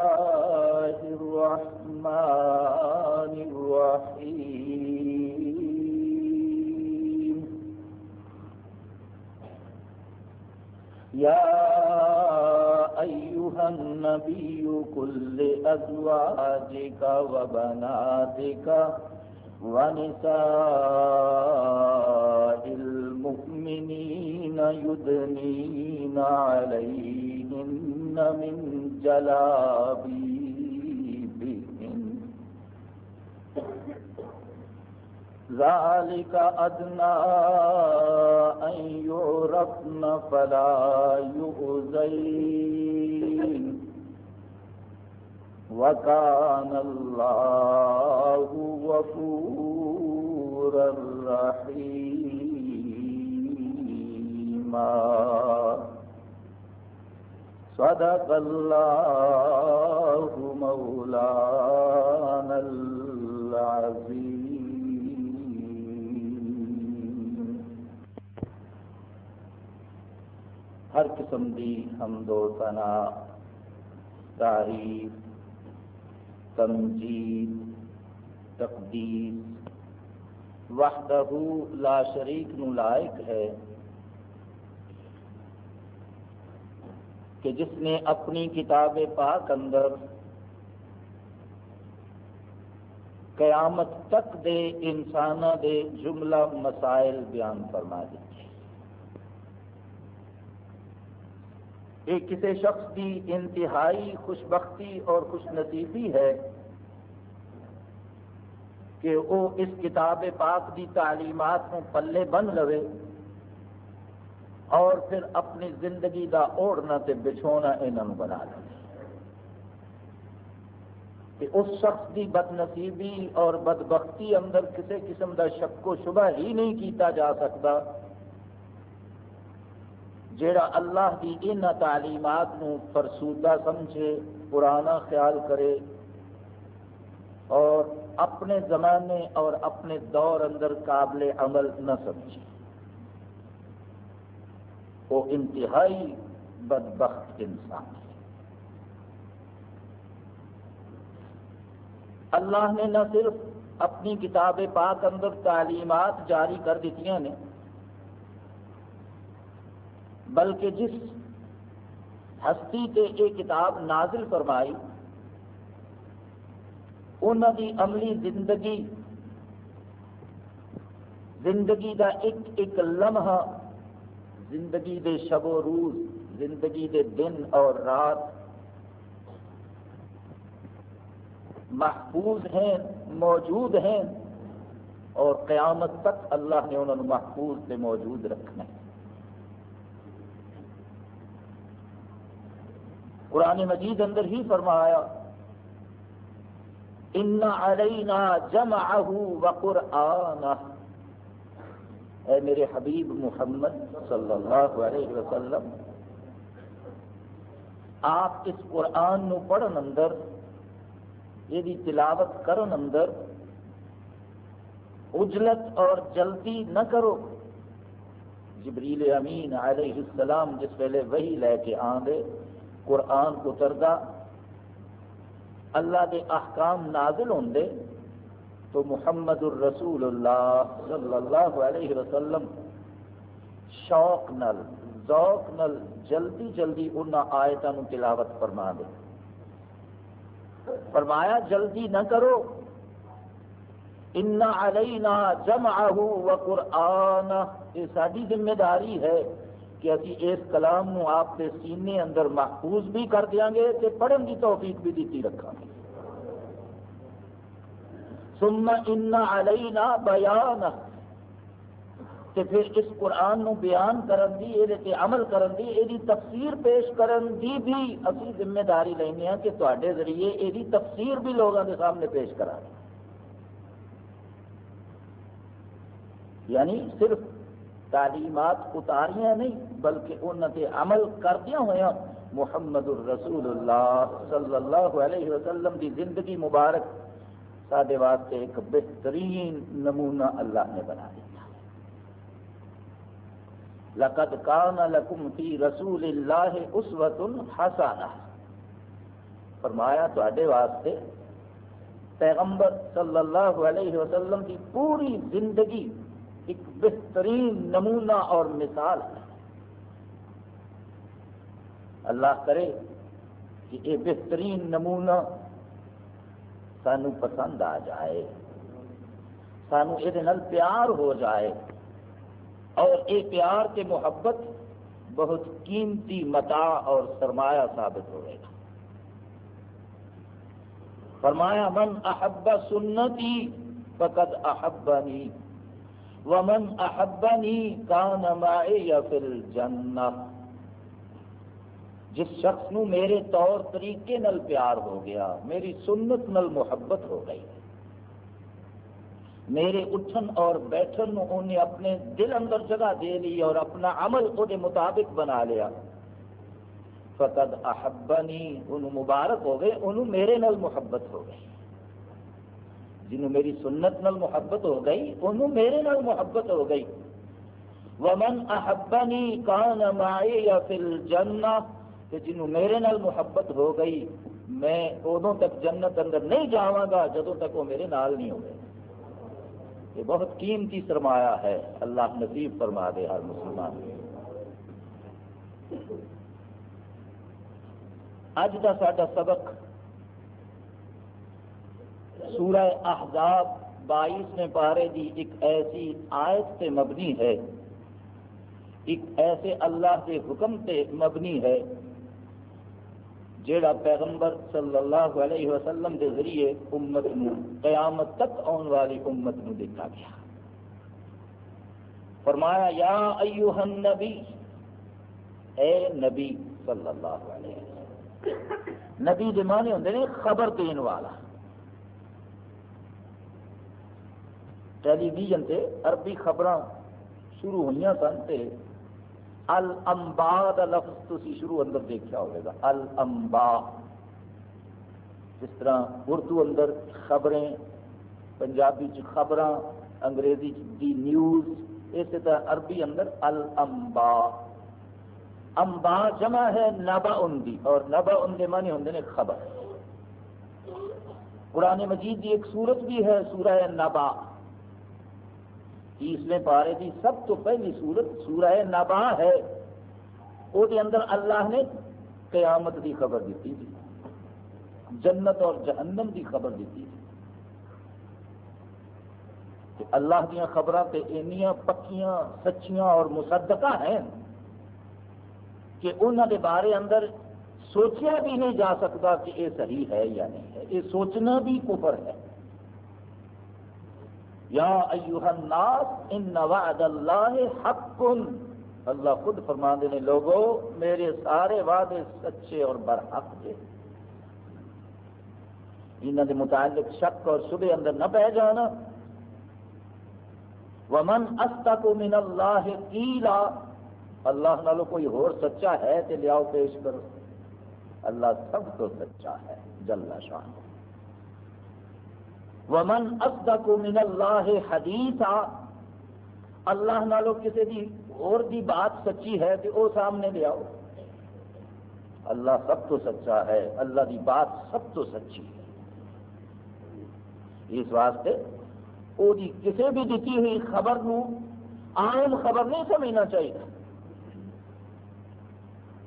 الله الرحمن الرحيم. يا أيها النبي كل أزواجك وبناتك ونساء المؤمنين يدنين عليهن من جلابيبهن ذلك أدنى أن يعرفن فلا يؤذين وكان الله غفورا رحيما صدق الله مولانا العظيم. ہر قسم دی حمد و ثنا تعریف تمجید، تقدیس، وحدہ لا شریک نو لائق ہے۔ کہ جس نے اپنی کتاب پاک اندر قیامت تک دے انسان دے جملہ مسائل بیان فرما دیتے یہ کسی شخص کی انتہائی خوشبختی اور خوش نصیبی ہے کہ وہ اس کتاب پاک دی تعلیمات کو پلے بن لوے۔ اور پھر اپنی زندگی دا اوڑھنا تے بچھونا انہوں بنا لے کہ اس شخص دی بد نصیبی اور بدبختی اندر کسی قسم دا شک و شبہ ہی نہیں کیتا جا سکتا، جیڑا اللہ کی ان تعلیمات نو فرسودہ سمجھے، پرانا خیال کرے اور اپنے زمانے اور اپنے دور اندر قابل عمل نہ سمجھے۔ وہ انتہائی بدبخت انسان ہے۔ اللہ نے نہ صرف اپنی کتاب پاک اندر تعلیمات جاری کر دیتی نے، بلکہ جس ہستی تے یہ کتاب نازل فرمائی انہوں دی عملی زندگی زندگی دا ایک ایک لمحہ زندگی دے شب و روز، زندگی دے دن اور رات محفوظ ہیں، موجود ہیں اور قیامت تک اللہ نے انہوں نے محفوظ سے موجود رکھنا ہے قرآن مجید اندر ہی فرمایا ان علینا جمعہ و اے میرے حبیب محمد صلی اللہ علیہ وسلم، آپ اس قرآن نو پڑھن اندر، یہ تلاوت کرن اندر اجلت اور جلدی نہ کرو۔ جبریل امین علیہ السلام جس ویلے وہی لے کے آندے قرآن اتردا اللہ دے احکام نازل ہوندے تو محمد الرسول اللہ صلی اللہ علیہ وسلم شوق نل، ذوق نل، جلدی جلدی ان آیتوں تلاوت فرما دے۔ فرمایا، جلدی نہ کرو۔ ان علینا جمعہ و قرآن یہ ساری ذمہ داری ہے کہ ابھی اس کلام نو آپ کے سینے اندر محفوظ بھی کر دیا گے کہ پڑھن کی توفیق بھی دیتی رکھا گے۔ ثم ان علینا بیان تے پھر اس قرآن نو بیان کرن دی، اے تے عمل کرن دی، اے دی تفسیر پیش کرن دی بھی اسی ذمہ داری لینے ہیں کہ تواڈے ذریعے اے دی تفسیر بھی لوگوں کے سامنے پیش کرا یعنی صرف تعلیمات اتاریاں نہیں، بلکہ انہوں نے عمل کردیا ہوا محمد الرسول اللہ صلی اللہ علیہ وسلم دی زندگی مبارک سارے واسطے ایک بہترین نمونہ اللہ نے بنا دیا۔ لقد کان لکم فی رسول اللہ اسوت حسانہ فرمایا تے واسطے پیغمبر صلی اللہ علیہ وسلم کی پوری زندگی ایک بہترین نمونہ اور مثال ہے۔ اللہ کرے کہ یہ بہترین نمونہ سانو پسند آ جائے۔ سانو یہ پیار ہو جائے۔ اور یہ پیار کے محبت بہت قیمتی متا اور سرمایہ ثابت ہوئے گا۔ فرمایا، من احب سنتی فقد احبنی، ومن احبنی کان معی فی الجنہ۔ جس شخص نو میرے طور طریقے نل پیار ہو گیا، میری سنت نل محبت ہو گئی۔ میرے اٹھن اور بیٹھن انہیں اپنے دل اندر جگہ دے لی اور اپنا عمل وہ مطابق بنا لیا۔ فقد احبنی ان مبارک ہو گئے، انہوں میرے نل محبت ہو گئی۔ جنہوں میری سنت نل محبت ہو گئی، انہوں میرے نل محبت ہو گئی۔ ومن احبنی کان معی یا فی الجنہ کہ جنہوں میرے نال محبت ہو گئی، میں ادوں تک جنت اندر نہیں جاواں گا، جدوں تک وہ میرے نال نہیں ہوگا یہ بہت قیمتی سرمایہ ہے۔ اللہ نصیب فرما دے ہر مسلمان۔ اج کا ساڈا سبق سورہ احزاب بائیس میں پارے دی ایک ایسی آیت سے مبنی ہے۔ ایک ایسے اللہ کے حکم سے مبنی ہے۔ جیڑا پیغمبر صلی اللہ علیہ وسلم کے ذریعے امت نو، قیامت تک آن والی امت نو دیکھا گیا۔ فرمایا، یا ایوہ النبی، اے نبی صلی اللہ علیہ وسلم۔ نبی دے معنی ہوندے نے خبر دین والا۔ ٹیلی ویژن تے عربی خبراں شروع ہوئی سن تے المبا کا لفظ تھی شروع اندر دیکھا ہوگا المبا جس طرح اردو اندر خبریں، پنجابی خبر انگریزی دی نیوز، اسی طرح عربی اندر المبا امبا جمع ہے نبا ان دی، اور نبا ان کے معنی ہوں نے خبر۔ قرآن مجید کی ایک صورت بھی ہے، سورہ نبا۔ تیسویں پارے کی سب تو پہلی سورت سورہ نبا ہے۔ وہ اندر اللہ نے قیامت کی خبر دیتی تھی۔ جنت اور جہنم کی خبر دیتی تھی۔ کہ اللہ دیا خبر اینیاں پکیاں، سچیاں اور مصدقہ ہیں کہ انہوں کے بارے اندر سوچیا بھی نہیں جا سکتا کہ یہ صحیح ہے یا نہیں ہے۔ یہ سوچنا بھی کفر ہے۔ یا ایوہ الناس ان وعد اللہ حق اللہ خود فرما دے لوگو، میرے سارے وعدے سچے اور برحق تھے انہوں کے متعلق شک اور شبہ اندر نہ پہ جانا۔ ومن استق من اللہ قیلا اللہ نالو کوئی اور سچا ہے تے لیاؤ پیش کرو۔ اللہ سب تو سچا ہے، جل شان ومن اصدق من اللہ حدیث اللہ نالو کسی دی اور دی بات سچی ہے تو وہ سامنے لے آؤ۔ اللہ سب تو سچا ہے، اللہ دی بات سب تو سچی ہے۔ اس واسطے وہ کسی بھی دیتی ہوئی خبر نو عام خبر نہیں سمجھنا چاہیے۔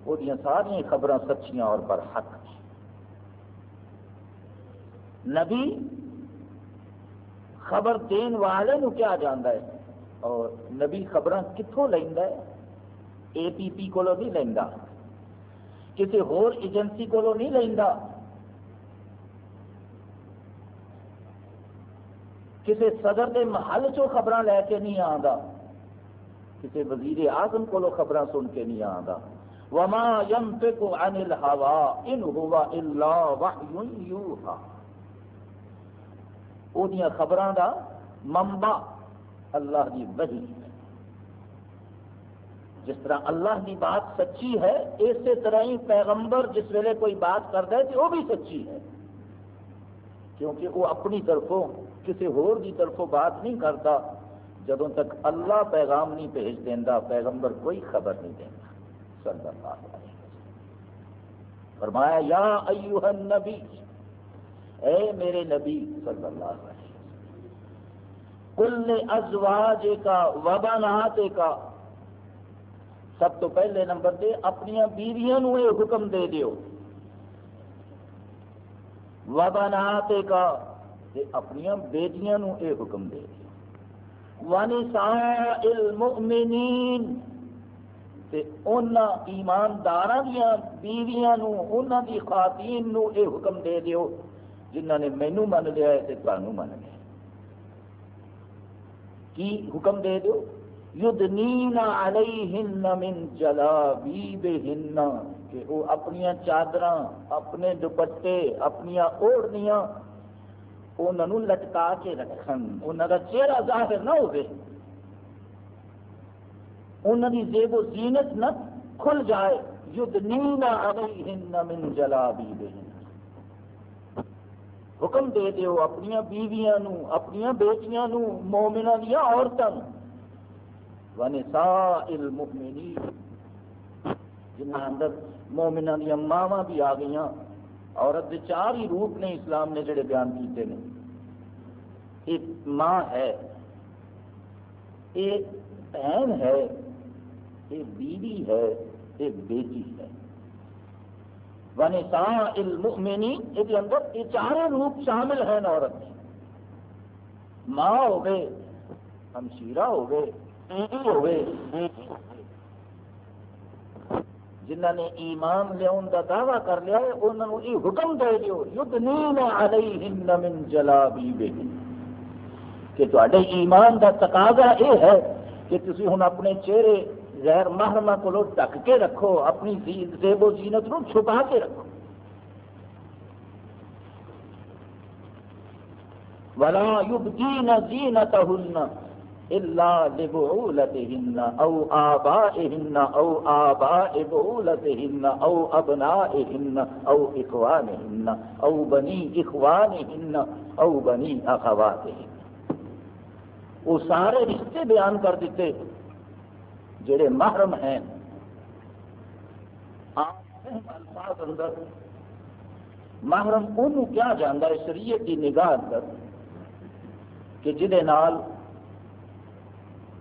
وہ ساری خبر سچیاں اور برحق نبی خبر دین والے نو کیا جانا ہے؟ اور نبی خبر کتوں لینا ہے؟ اے پی پی کو نہیں لینا کسی ہور ایجنسی کو نہیں لینا کسی صدر کے محل چو خبر لے کے نہیں آتا کسی وزیر اعظم کو خبر سن کے نہیں آتا وما ينطق عن الهوى ان هو الا وحي يوحى۔ وہ خبروں کا ممبا اللہ کی وحی ہے۔ جس طرح اللہ کی بات سچی ہے، اسی طرح ہی پیغمبر جس ویلے کوئی بات کرتا ہے تو وہ بھی سچی ہے۔ کیونکہ وہ اپنی طرفوں، کسی ہور کی طرفوں بات نہیں کرتا، جدوں تک اللہ پیغام نہیں بھیج دینا پیغمبر کوئی خبر نہیں دینا صلی اللہ علیہ فرمایا، یا ایوہ النبی اے میرے نبی صلی اللہ علیہ وسلم، کل ازواج کا وبنات کا سب تو پہلے نمبر دے اپنی بیویاں نو یہ حکم دے دیو۔ وبنات کا اپنی بیٹیاں نو یہ حکم دے دیو۔ ونساء المؤمنین، تے اونا ایماندار دیا بیویاں نو اونا دی خواتین نو یہ حکم دے دیو۔ جنہ نے مینو من لیا ہے تے تانوں من لیا کی حکم دے دو یدنین علیہن من جلابیبہن، کہ وہ اپنی چادراں، اپنے دوپٹے اپنی اوڑنیاں انہوں لٹکا کے رکھن انہوں کا چہرہ ظاہر نہ ہوئے انہوں کی زیب و زینت نہ کھل جائے۔ یدنین علیہن من جلابیبہن۔ حکم دے دیو اپنی بیویاں نو اپنی بیٹیاں نو مومنہ دیا عورتوں ونساء المؤمنین جنہ اندر مومنہ دیا ماما بھی آ گئی عورت کے چار ہی روپ نے اسلام نے جڑے بیان کیتے ہیں ایک ماں ہے ایک بہن ہے ایک بیوی ہے ایک بیٹی ہے ونساء المؤمنین یہ اندر یہ چارے روپ شامل ہیں عورت ماں ہو گئے ہمشیرہ ہو گئے جنہ نے ایمان لیا کا دعویٰ کر لیا ہے، انہوں نے یہ حکم دے دیو، یدنین علیہن من جلابیبہن کہ تواڈے ایمان دا تقاضا یہ ہے کہ تسی ہن اپنے چہرے غیر محرم کو ڈک کے رکھو، اپنی زیب و زینت نو چھپا کے رکھو۔ ولا يبدين زينتهن الا لبعولتهن او آبائهن او آباء بعولتهن او ابنائهن او اخوانهن او بني اخوانهن او بني اخواتهن وہ سارے رشتے بیان کر دیتے جڑے محرم ہیں۔ الفاظ اندر۔ محرم انہوں کیا جانا ہے؟ شریعت کی نگاہ اندر۔ کہ جہے نال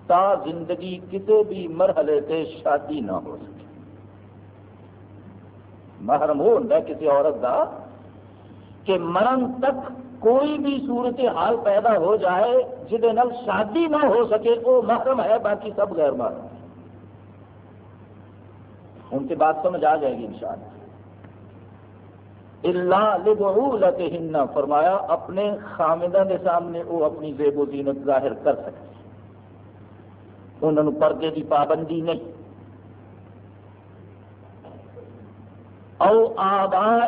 تا زندگی کسی بھی مرحلے سے شادی نہ ہو سکے۔ محرم وہ ہوتا ہے کسی عورت کا کہ مرن تک کوئی بھی صورت حال پیدا ہو جائے جہد شادی نہ ہو سکے، وہ محرم ہے، باقی سب غیر محرم۔ ان کی بات سمجھ آ جائے گی ان شاء اللہ فرمایا اپنے خامدہ کے سامنے وہ اپنی زیب و زینت ظاہر کر سکتے انہوں نے پردے کی پابندی نہیں۔ او آبا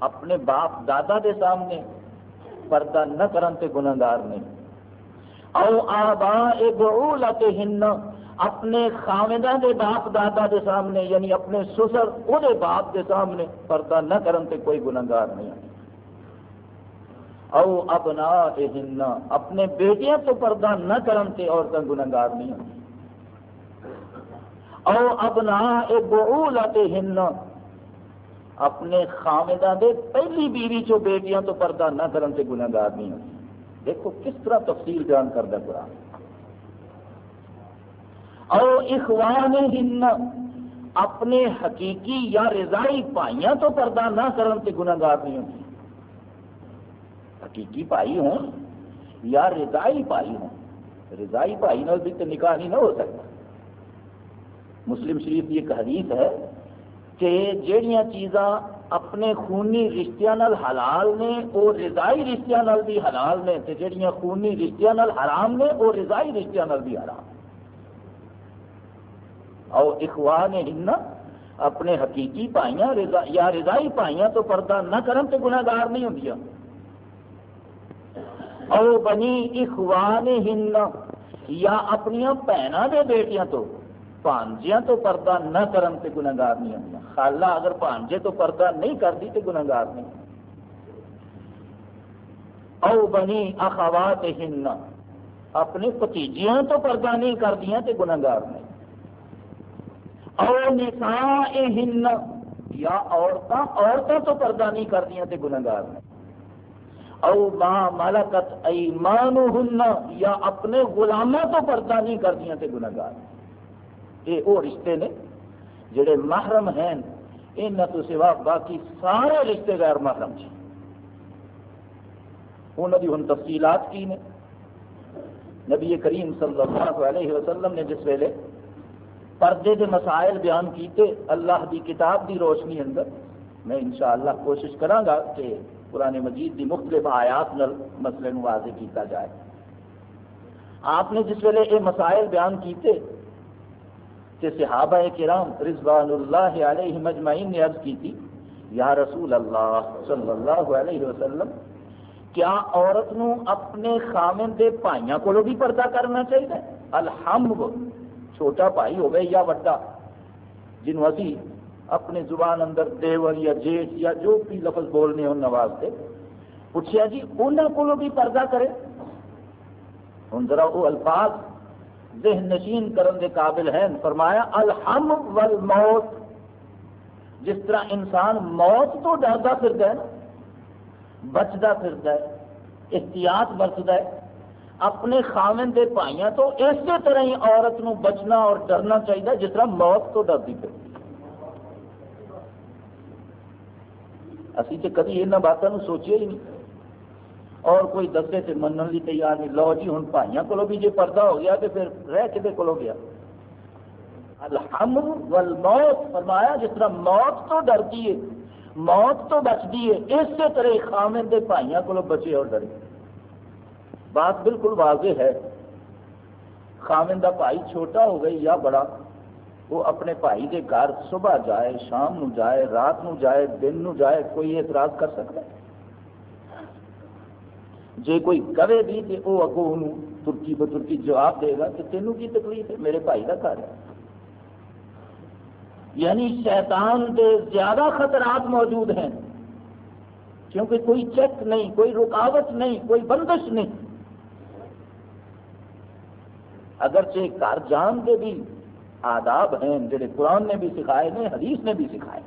اپنے باپ دادا کے سامنے پردہ نہ کرن تے گناہگار نہیں۔ او آبا بعولتہن اپنے خامدہ دے باپ دادا دے سامنے یعنی اپنے سسر وہ باپ دے سامنے پردہ نہ کرن تے کوئی گناہگار نہیں او ابنا اپنے بیٹیاں تو پردہ نہ کرن تے عورتیں گناہگار نہیں او ابنا بعولتہن اپنے خامدہ دے پہلی بیوی چو بیٹیاں تو پردہ نہ کرن تے گناہگار نہیں دیکھو کس طرح تفصیل بیان کردہ قرآن۔ او اخوان ہن، اپنے حقیقی یا رضائی پائیاں تو پردہ نہ کرن تے گناہگار نہیں ہوتی حقیقی پائی ہوں یا رضائی پائی ہوں؟ رضائی پائی نال بھی تو نکاح نہیں نہ ہو سکتا۔ مسلم شریف کی ایک حدیث ہے کہ جہیا چیزاں اپنے خونی رشتہ نال حلال نے وہ رضائی رشتہ نال بھی حلال نے جہیا خونی رشتہ نال حرام نے وہ رضائی رشتہ نال بھی حرام۔ او اخوان ہن اپنے حقیقی پائیاں، رضا یا رضائی پائیاں تو پردہ نہ کرن تو گناہگار نہیں ہوندیاں او بنی اخوان ہن یا اپنی بہنوں دے بیٹیاں تو پانجیاں تو پردہ نہ کرن تے گناہگار نہیں ہوندیاں خالہ اگر پانجے تو پردہ نہیں کرتی تے گناہگار نہیں۔ او بنی اخوات ہن اپنے پتیجیاں تو پردہ نہیں کردیاں تے گناہگار نہیں۔ او نسائہن یا عورتاں عورتوں تو پردہ نہیں کردیا تو گناگار نے۔ او ماں مالکت ایمان یا اپنے غلاموں تو پردہ نہیں کردیا تو گناگار یہ وہ رشتے نے جڑے محرم ہیں۔ ان تو سوا باقی سارے رشتے غیر محرم جی انہوں کی ہوں تفصیلات کی نے۔ نبی کریم صلی اللہ علیہ وسلم نے جس ویلے پردے کے مسائل بیان کیتے اللہ دی کتاب دی روشنی اندر میں انشاءاللہ کوشش گا کہ قرآن مجید دی مختلف آیات نل مسئلے واضح کیتا جائے۔ آپ نے جس ویلے یہ مسائل بیان کیتے کہ صحابہ کرام رضوان اللہ علیہ مجمعین نے عرض کی تھی، یا رسول اللہ صلی اللہ علیہ وسلم، کیا عورت نو اپنے خامن دے پائیاں کو بھی پردہ کرنا چاہیے؟ الحمد چھوٹا بھائی ہوگا یا وڈا جنہوں ابھی اپنے زبان اندر دیور یا جیٹ یا جو بھی لفظ بولنے ان واسطے پوچھا جی انہوں کو بھی پردہ کرے؟ ہوں ذرا وہ الفاظ ذہن نشین کرن دے قابل ہیں۔ فرمایا، الحم والموت۔ جس طرح انسان موت تو ڈرتا پھرتا ہے بچتا پھرتا ہے، احتیاط برتتا ہے اپنے خامن دے پائیاں تو اسی طرح ہی عورت نو بچنا اور ڈرنا چاہیے جس طرح موت تو ڈرتی پھر اسی تو کدی یہاں باتوں سوچیا ہی نہیں۔ اور کوئی دسے سے منن لی تیار نہیں۔ لو جی ہوں بھائیوں کو بھی جی پردہ ہو گیا تو پھر رہ کدے کو گیا؟ الحم والموت، فرمایا جس طرح موت تو ڈرتی ہے، موت تو بچتی ہے، اسی طرح خامن دے بھائیوں کو بچے اور ڈرے۔ بات بالکل واضح ہے۔ خامن دا بھائی چھوٹا ہو گئی یا بڑا، وہ اپنے بھائی کے گھر صبح جائے، شام نو جائے، رات نو جائے، دن نو جائے، کوئی اعتراض کر سکتا ہے؟ جی کوئی کرے بھی تو وہ اگوں انہوں ترکی ب ترکی جواب دے گا کہ تینوں کی تکلیف ہے، میرے بھائی کا گھر ہے۔ یعنی شیطان کے زیادہ خطرات موجود ہیں۔ کیونکہ کوئی چیک نہیں، کوئی رکاوٹ نہیں، کوئی بندش نہیں۔ اگرچہ گھر جان کے بھی آداب ہیں، جڑے قرآن نے بھی سکھائے نے حدیث نے بھی سکھائے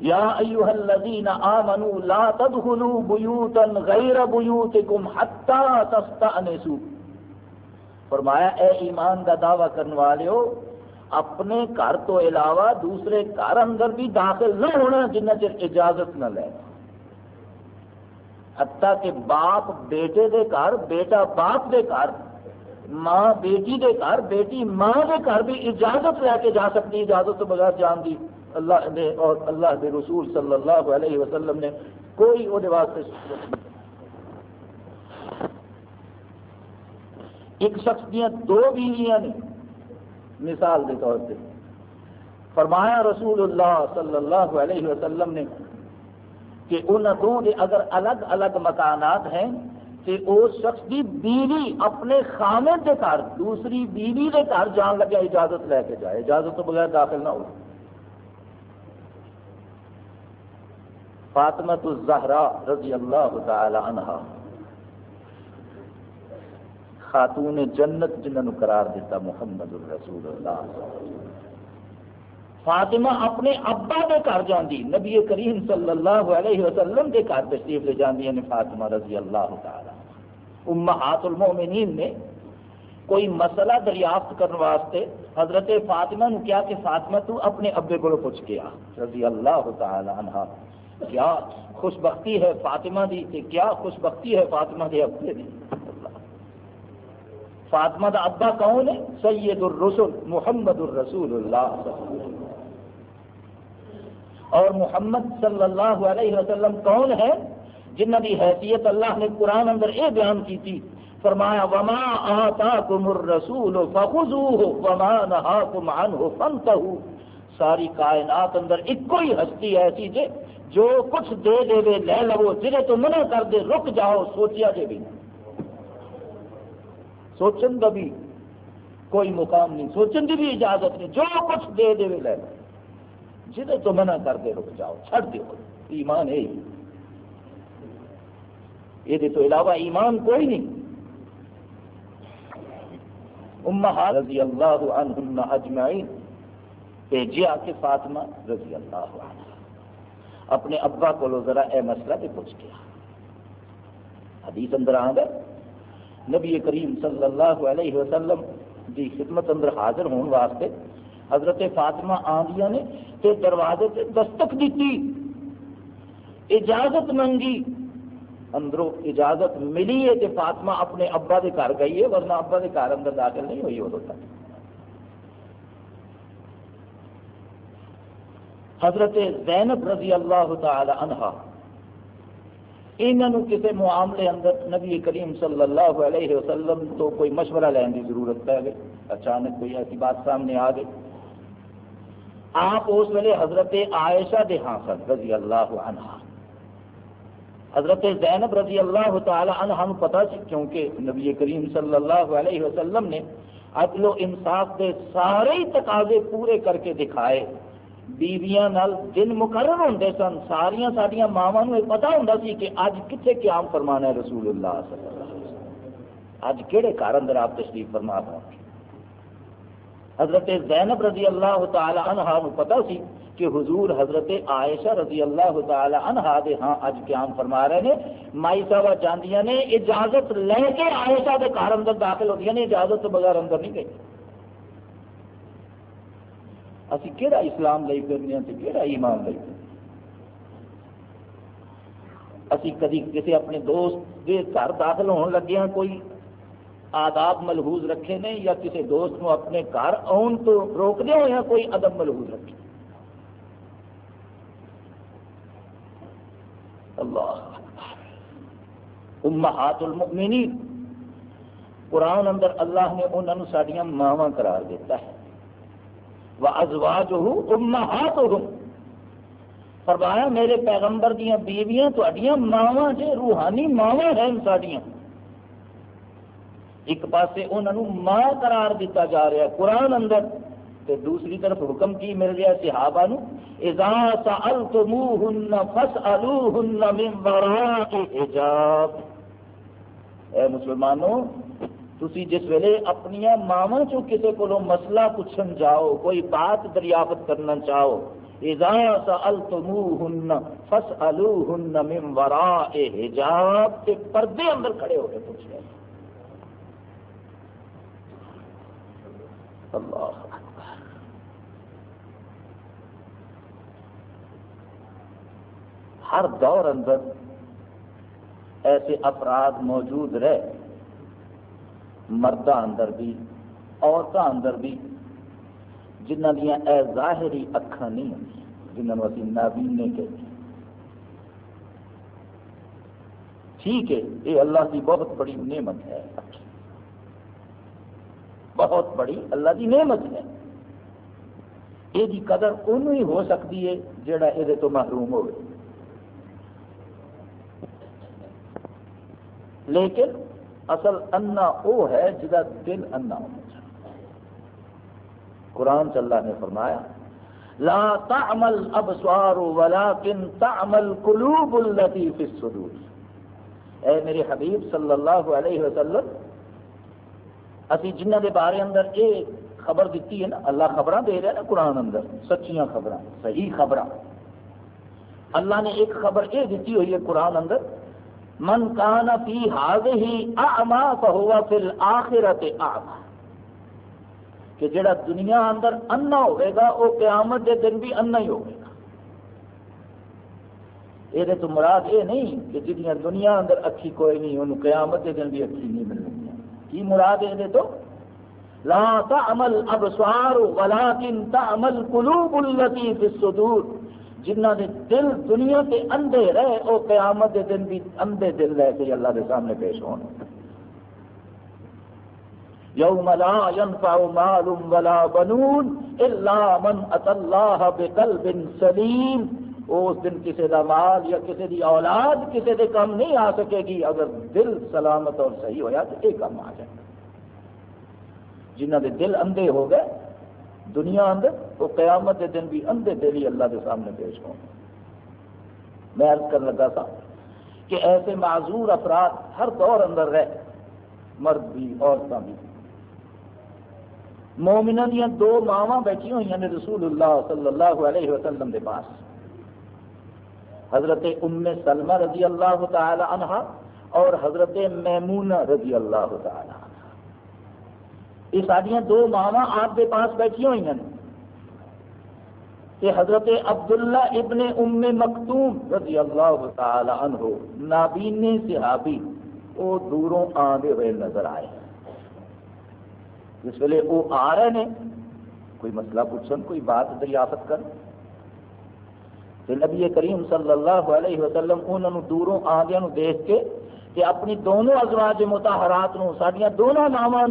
یا ایوہ الذین آمنوا لا تدخلوا بیوتا غیر بیوتکم حتی تستعنسوا فرمایا، اے ایمان کا دعویٰ کرنے والے ہو اپنے گھر تو علاوہ دوسرے گھر اندر بھی داخل نہ ہونا جنہ چر اجازت نہ لے۔ حتیٰ کہ باپ بیٹے دے گھر، بیٹا باپ دے گھر ماں بیٹی دے گھر، بیٹی ماں دے گھر بھی اجازت لے کے جا سکتی، اجازت تو بغیر جان دی۔ اللہ نے اور اللہ کے رسول صلی اللہ علیہ وسلم نے کوئی وہ واسطے ایک شخص دیا دو بیویاں نے، مثال کے طور پہ۔ فرمایا رسول اللہ صلی اللہ علیہ وسلم نے کہ ان دو اگر الگ الگ مکانات ہیں کہ اس شخص کی بیوی اپنے خامے کے گھر، دوسری بیوی کے گھر جان لگے اجازت لے کے جائے۔ اجازت تو بغیر داخل نہ ہو۔ فاطمہ الزہرا رضی اللہ تعالی عنہ خاتون جنت جنہوں قرار دیتا محمد الرسول اللہ فاطمہ اپنے ابا کے گھر جاندی، نبی کریم صلی اللہ علیہ وسلم کے گھر تشریف لے جاندی ہیں فاطمہ رضی اللہ تعالی۔ امہات المومنین نے کوئی مسئلہ دریافت کرنے واسطے حضرت فاطمہ نے کیا کہ فاطمہ تو اپنے ابے کو پوچھ کے آ رضی اللہ تعالی عنہ۔ کیا خوش بختی ہے فاطمہ دی؟ کہ کیا خوش بختی ہے فاطمہ کے ابے دی؟ فاطمہ دا ابا کون ہے؟ سید الرسول محمد الرسول اللہ اور محمد صلی اللہ علیہ وسلم کون ہے؟ جنہ کی حیثیت اللہ نے قرآن اندر یہ بیان کی تھی، فرمایا، وما آتاکم الرسول فخذوه وما نهاکم عنه فانتهوا۔ ساری کائنات اندر ایک کوئی ہستی ایسی جے، جو کچھ دے دے وے لے لو جہے تو منع کر دے، رک جاؤ، سوچیا جے بھی۔ سوچن کا بھی کوئی مقام نہیں، سوچن کی بھی اجازت نہیں، جو کچھ دے دے وے لے لو۔ جہے تو منع کر دے، رک جاؤ چھڑ دو ایمان ہے ہی۔ یہ تو علاوہ ایمان کوئی نہیں۔ امہات رضی اللہ عنہن اجمعین۔ بھیجیا کہ فاطمہ رضی اللہ عنہ۔ اپنے ابا کو ذرا اے مسئلہ بھی پوچھ گیا حدیث اندر آ گئے نبی کریم صلی اللہ علیہ وسلم کی خدمت اندر حاضر ہونے واسطے حضرت فاطمہ آدیا نے تے دروازے سے دستک دیتی۔ اجازت منگی۔ اندروں اجازت ملی ہے کہ فاطمہ اپنے ابا کے گھر گئی ہے، ورنہ ابا کے گھر اندر داخل نہیں ہوئی ادو تک حضرت زینب رضی اللہ تعالی عنہ انہوں کسی معاملے اندر نبی کریم صلی اللہ علیہ وسلم تو کوئی مشورہ لینے کی ضرورت پہ گئی۔ اچانک کوئی ایسی بات سامنے آ گئی۔ آپ اس ویلے حضرت عائشہ دے ہاں سن، رضی اللہ عنہ حضرت زینب رضی اللہ تعالی عنہ پتا سی کیونکہ نبی کریم صلی اللہ علیہ وسلم نے عدل و انصاف کے سارے تقاضے پورے کر کے دکھائے۔ بیویاں نال دن مقرر ہوتے سن۔ ساریا ساریا ماوا پتا ہوں سی کہ اج کتنے قیام فرمانا ہے رسول اللہ صلی اللہ علیہ وسلم۔ اج کہڑے کار اندر آپ تشریف فرما پہنچے حضرت زینب رضی اللہ تعالی عنہ پتا سی کہ حضور حضرت عائشہ رضی اللہ تعالی عنہ دے ہاں اج قیام فرما رہے ہیں مائی صاحب جاندیاں نے اجازت لے کے عائشہ دے گھر اندر داخل ہوتی نے یعنی اجازت بغیر اندر نہیں گئی۔ اسی کہڑا اسلام لے پھرنے ہیں کہڑا ایمان لے اسی کدی کسی اپنے دوست کے گھر داخل ہونے لگے ہیں، کوئی آداب ملحوظ رکھے نے یا کسی دوست کو اپنے گھر آن تو روکنے ہوئے ہیں، کوئی ادب ملحوظ رکھے۔ اللہ. امہات المؤمنین قرآن اندر اللہ نے انہوں نے سڈیا ماوا قرار دیتا ہے. وَأَزْوَاجُهُ أُمَّهَاتُهُمْ. فرمایا، میرے پیغمبر دیا بیویاں تھوڑیاں ماوا جے، روحانی ماوا ہیں ساڈیاں. ایک پاسے انہوں ماں قرار دیتا جا رہا ہے قرآن اندر. تے دوسری طرف حکم کی مل گیا صحابہ نو، اذا سألتموهن فاسألوهن من وراء حجاب. اے مسلمانوں، تسی جس ویلے اپنی ماوا چو کسی کو مسئلہ پوچھن جاؤ، کوئی بات دریافت کرنا چاہو، اذا سألتموهن فاسألوهن من وراء حجاب تے پردے اندر کھڑے ہو کے پوچھ اللہ ہر دور اندر ایسے افراد موجود رہے مردہ اندر بھی عورتوں اندر بھی جنہ دیا اے ظاہری اکھا نہیں ہوں جنہوں ابھی نابینے کہتے ٹھیک ہے، یہ اللہ کی بہت بڑی نعمت ہے۔ بہت بڑی اللہ کی نعمت ہے۔ یہ قدر انہوں ہی ہو سکتی ہے جڑا یہ محروم ہوئے۔ لیکن اصل انا وہ ہے جا دل انا ہونا چاہیے قرآن چلا نے فرمایا، لا تعمل ابسوار ولكن تعمل قلوب التي في الصدور۔ اے میرے حبیب صلی اللہ علیہ وسلم، اسی جنہ دے بارے اندر یہ خبر دیتی ہے نا، اللہ خبر دے رہا ہے نا قرآن اندر، سچیاں خبر صحیح خبر اللہ نے ایک خبر یہ دیتی ہوئی ہے قرآن اندر من کان فی ہی اعما فہوا فی الاخرت اعما۔ کہ جڑا دنیا اندر انا ہوئے گا وہ قیامت دے دن بھی انا ہی ہوئے گا یہ تو مراد یہ نہیں کہ جنیاں دنیا اندر اکھی کوئی نہیں، انہوں قیامت دے دن بھی اکھی نہیں ملنی کی مراد یہ تو؟ لا تعمل ابصار ولكن تعمل قلوب التي في الصدور۔ جنہ دے دل دنیا کے اندھے رہے وہ قیامت دے دن بھی اندھے دل رہ کے اللہ دے سامنے پیش ہون۔ یوم لا ينفع مال ولا بنون الا من اتى الله بقلب سلیم۔ اس دن کسی دا مال یا کسی دی اولاد کسی دے کام نہیں آ سکے گی۔ اگر دل سلامت اور صحیح ہویا تو ایک کام آ جائے۔ جنہ دے دل اندھے ہو گئے دنیا اندر وہ قیامت کے دن بھی اندھے دل ہی اللہ کے سامنے پیش ہوں میں عرض کر لگا تھا کہ ایسے معذور افراد ہر دور اندر رہ مرد بھی عورتیں بھی۔ مومنا دیا دو ماوا بیٹھی ہوئی نے رسول اللہ صلی اللہ علیہ وسلم کے پاس۔ حضرت ام سلمہ رضی اللہ تعالی عنہ اور حضرت میمونہ رضی اللہ تعالی۔ یہ ساریا دو ماوا آپ کے پاس بیٹھی ہوئی ہیں۔ کہ حضرت عبداللہ ابن ام مکتوم رضی اللہ تعالی عنہ، نابین صحابی، وہ دوروں آدھے ہوئے نظر آئے جس ویلے وہ آ رہے ہیں۔ کوئی مسئلہ پوچھن، کوئی بات دریافت کر نبی کریم صلی اللہ علیہ وسلم انہوں دوروں آدھے دیکھ کے کہ اپنی دونوں ازواج متحرات سڈیا دونوں ماوا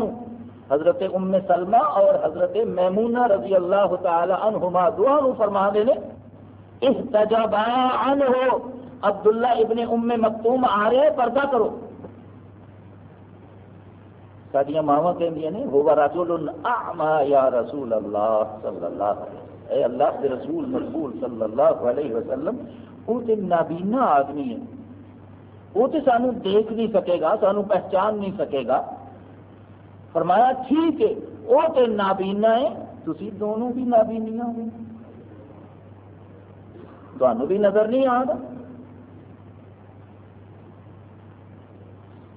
حضرت ام سلمہ اور حضرت میمونہ رضی اللہ تعالی عنہما دعا فرما دے احتجابا عنہ، عبداللہ ابن ام مکتوم آ رہے پردہ کرو۔ سڈیا ماوا کہ ہوا رسول اعما یا رسول اللہ صلی اللہ علیہ وسلم۔ اے اللہ کے رسول مقبول صلی اللہ علیہ وسلم، وہ تو نابینا آدمی ہے۔ وہ تو سانو دیکھ نہیں سکے گا، سانو پہچان نہیں سکے گا۔ فرمایا، ٹھیک ہے، وہ تو نابینا ہے تھی دونوں بھی نابینیاں ہو تمہیں بھی نظر نہیں آ رہا۔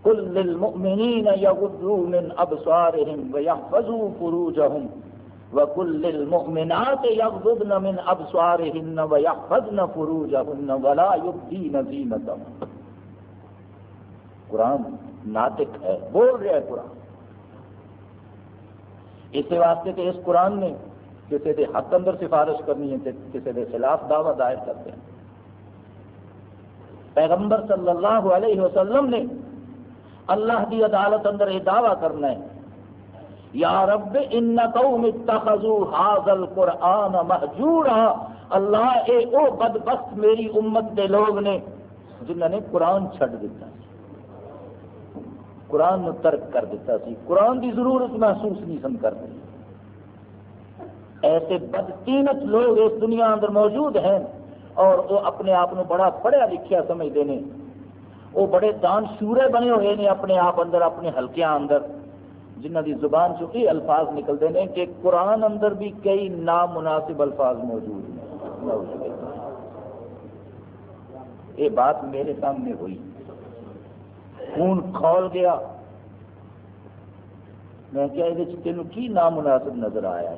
قل للمؤمنين يغضوا من أبصارهم ويحفظوا فروجهم وقل للمؤمنات يغضبن من أبصارهن ويحفظن فروجهن ولا يبدين زينتهم قرآن ناطق ہے، بول رہا ہے قرآن۔ اس واسطے کہ اس قرآن نے کسی کے حق اندر سفارش کرنی ہے، کسی کے خلاف دعوی دائر کرتے ہیں پیغمبر صلی اللہ علیہ وسلم نے اللہ کی عدالت اندر یہ دعویٰ کرنا ہے۔ یا رب، ان قوم اتخذوا هذا القرآن مهجورا۔ اللہ، اے او بدبخت میری امت دے لوگ نے، جنہوں نے قرآن چھڑ دیتا۔ قرآن نو ترک کر دیتا سی۔ قرآن کی ضرورت محسوس نہیں سن کرتے۔ ایسے بدقیمت لوگ اس دنیا اندر موجود ہیں اور وہ اپنے آپ بڑا پڑھیا لکھیا سمجھتے ہیں۔ وہ بڑے دان شورے بنے ہوئے ہیں اپنے آپ اندر، اپنے ہلکیاں اندر۔ جنہ دی زبان چکی الفاظ نکلتے ہیں کہ قرآن اندر بھی کئی نامناسب الفاظ موجود ہیں۔ یہ بات میرے سامنے ہوئی۔ خون کھول گیا۔ میں کیا یہ تین کی نامناسب نظر آیا ہے؟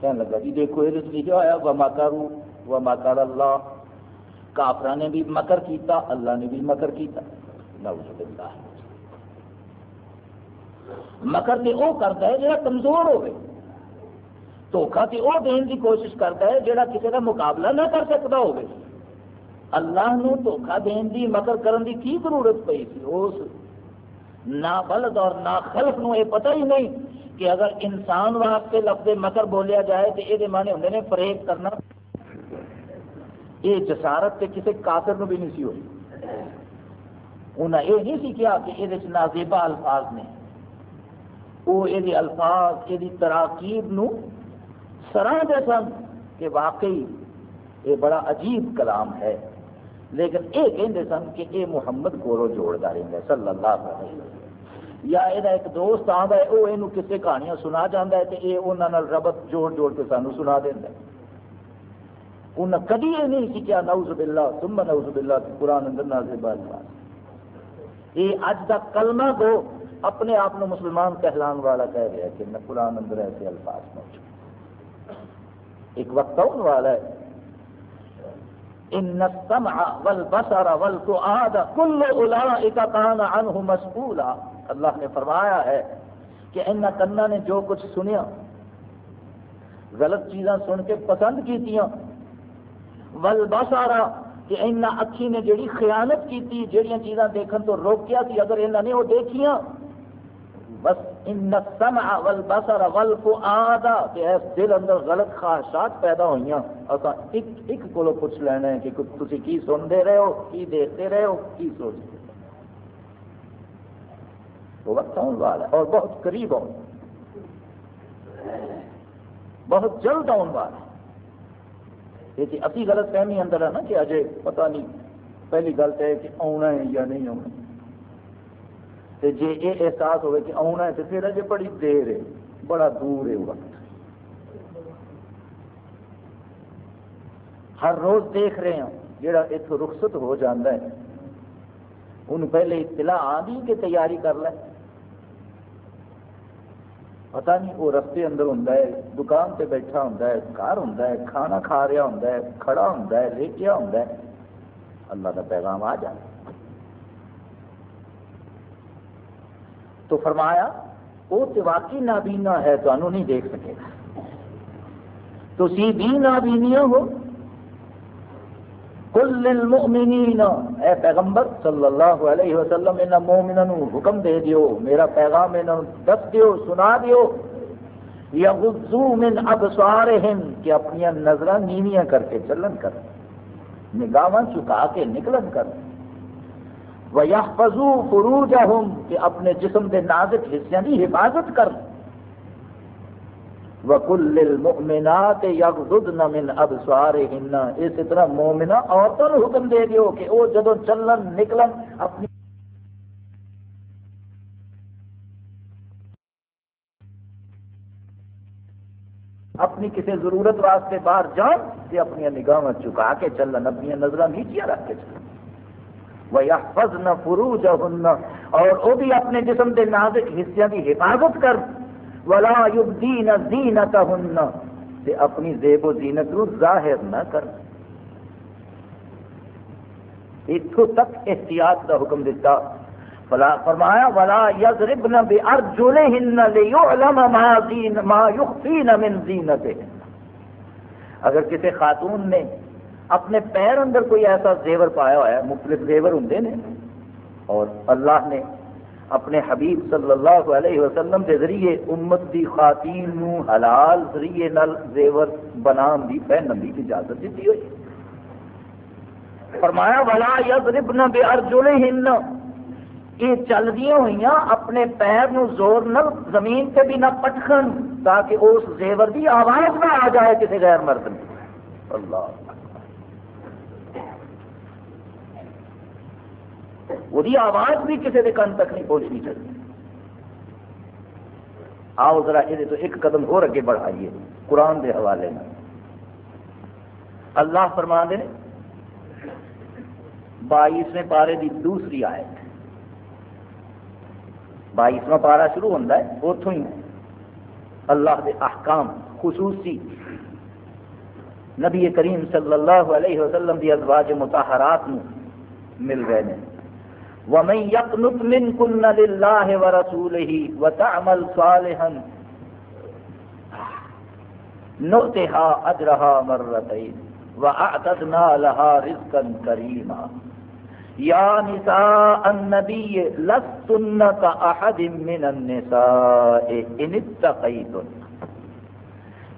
کہنے لگا جی دیکھو یہ لکھا ہوا وہ ماکارو وہ ماکار اللہ کافر نے بھی مکر کیتا، اللہ نے بھی مکر کیتا۔ نعوذ باللہ۔ مکر تو وہ کرتا ہے جڑا کمزور ہوئے۔ دھوکھا تو وہ دین کی کوشش کرتا ہے جڑا کسی کا مقابلہ نہ کر سکتا ہوگی اللہ نو دھوکھا دین دی مکر کرن دی کی ضرورت پئی تھی اس نہ بلد اور نہ خلق نو یہ پتہ ہی نہیں کہ اگر انسان واسطے لفظ مکر بولیا جائے تو یہ معنی ہوں نے فریب کرنا۔ یہ جسارت تے کسی کافر نو بھی نہیں سی ہوئی۔ انہیں یہ نہیں سی کیا کہ یہ نازیبا الفاظ نے۔ وہ یہ الفاظ، یہ تراکیب نو سراہ دے سن کہ واقعی یہ بڑا عجیب کلام ہے۔ لیکن یہ کہتے سن کہ یہ محمد گورو جوڑتا رہتا ہے صلی اللہ علیہ وسلم۔ یا یہ ایک دوست آتا ہے وہ یہ کسی کہانیاں سنا چاہتا ہے تو یہ انہوں ربط جوڑ جوڑ کے سانو سنا دینا انہیں کدی یہ نہیں سیکھا نعوذ باللہ، ثم نعوذ باللہ کہ قرآن اندر نازل الفاظ یہ اج کا کلمہ کو اپنے آپ کو مسلمان کہلان والا کہہ رہا ہے کہ نہ قرآن اندر ایسے الفاظ موجود ایک وقت آنے والا ہے ان السمع والبصر والفؤاد كل اولئک كان عنه مسؤولا اللہ نے فرمایا ہے کہ ان کنا نے جو کچھ سنیا، غلط چیزاں سن کے پسند کیتیاں۔ ول کہ انہیں اکھی نے جڑی خیانت کی جڑیاں چیزاں دیکھن تو روکیا تھی اگر انہوں نے وہ دیکھیاں بس ان سمع والبصر والفؤاد، کہ اس دل اندر غلط خواہشات پیدا ہوئی اسا ایک ایک کولو پوچھ لینا ہے کہ تسی کی سنتے رہے ہو، کی دیکھتے رہے ہو، کی سوچتے وہ وقت آن والا ہے اور بہت قریب آن۔ بہت جلد آن والا ہے۔ یہ ابھی غلط فہمی اندر ہے نا کہ اجے پتہ نہیں، پہلی گل تو ہے کہ آنا ہے یا نہیں آنا جی یہ احساس ہوئے کہ آنا ہے تو پھر اجے بڑی دیر ہے، بڑا دور ہے وقت۔ ہر روز دیکھ رہے ہیں جڑا اتو رخصت ہو جاتا ہے۔ انہوں پہلے اطلاع آدھی کہ تیاری کر لے۔ پتا نہیں وہ رستے اندر ہوں دکان سے بیٹھا ہوں گھر ہوں کھانا کھا رہا ہوں کھڑا ہوں لیٹیا ہوں اللہ کا پیغام آ جائے تو فرمایا، وہ تو واقعی نابینا ہے تو نہیں دیکھ سکے گا. تو سی بھی نابینیا ہو کل للمؤمنین، اے پیغمبر صلی اللہ علیہ وسلم، ان مومنوں حکم دے دیو، میرا پیغام انہوں دس دیو، سنا دیو. یغضو من ابصارہم، کہ اپنی نظراں نیویاں کر کے چلن کر، نگاہاں چکا کے نکلن کر وَيَحْفَظُوا فُرُوجَهُمْ، کہ اپنے جسم دے نازک حصیاں دی یعنی حفاظت کر وَكُلِّ الْمُؤْمِنَاتِ يَغْضُضْنَ مِنْ أَبْصَارِهِنَّ۔ اس طرح مومنہ عورتوں حکم دے دیو کہ وہ جدو چلن، نکلن، اپنی اپنی کسی ضرورت واسطے باہر جان، کہ اپنی نگاہ چکا کے چلن، اپنی نظر نیچیاں رکھ کے چلن۔ وَيَحْفَظْنَ فُرُوجَهُنَّ اور وہ بھی اپنے جسم کے نازک حصوں کی حفاظت کر۔ ولا يبدين زينتهن تے اپنی زیب و زینت کو ظاہر نہ کر۔ اتو تک احتیاط کا حکم دیتا فلا فرمایا، ولا يضربن بارجلهن ليعلم ما زين ما يخفين من زينتهن۔ اگر کسی خاتون نے اپنے پیر اندر کوئی ایسا زیور پایا ہوا ہے مختلف زیور ہوں نے۔ اور اللہ نے اپنے حبیب صلی اللہ علیہ وسلم کے ذریعے امت دی خواتین نو حلال ذریعے نل زیور بنان دی پہنن دی اجازت دیتی ہوئی۔ فرمایا، ولا یضربن بارجلہن یہ چل دیا ہوئی اپنے پیر نو زور نل زمین تے بھی نہ پٹکن تاکہ اس زیور دی آواز نہ آ جائے کسی غیر مرد میں اللہ۔ وہی آواز بھی کسی کے کن تک نہیں پہنچنی چاہیے۔ آؤ ذرا یہ تو ایک قدم اور اگے بڑھائیے قرآن کے حوالے میں۔ اللہ فرما دے بائیسویں پارے کی دوسری آیت۔ بائیسواں پارا شروع ہوتا ہے اتوں ہی۔ اللہ کے احکام خصوصی۔ نبی کریم صلی اللہ علیہ وسلم کی ازواج متحرات مل رہے ہیں۔ ومن يقنط منكن لله ورسوله وتعمل صالحا نؤتها اجرها مرتين واعتدنا لها رزقا كريما يا نساء النبي لستن كأحد من النساء ان اتقيتن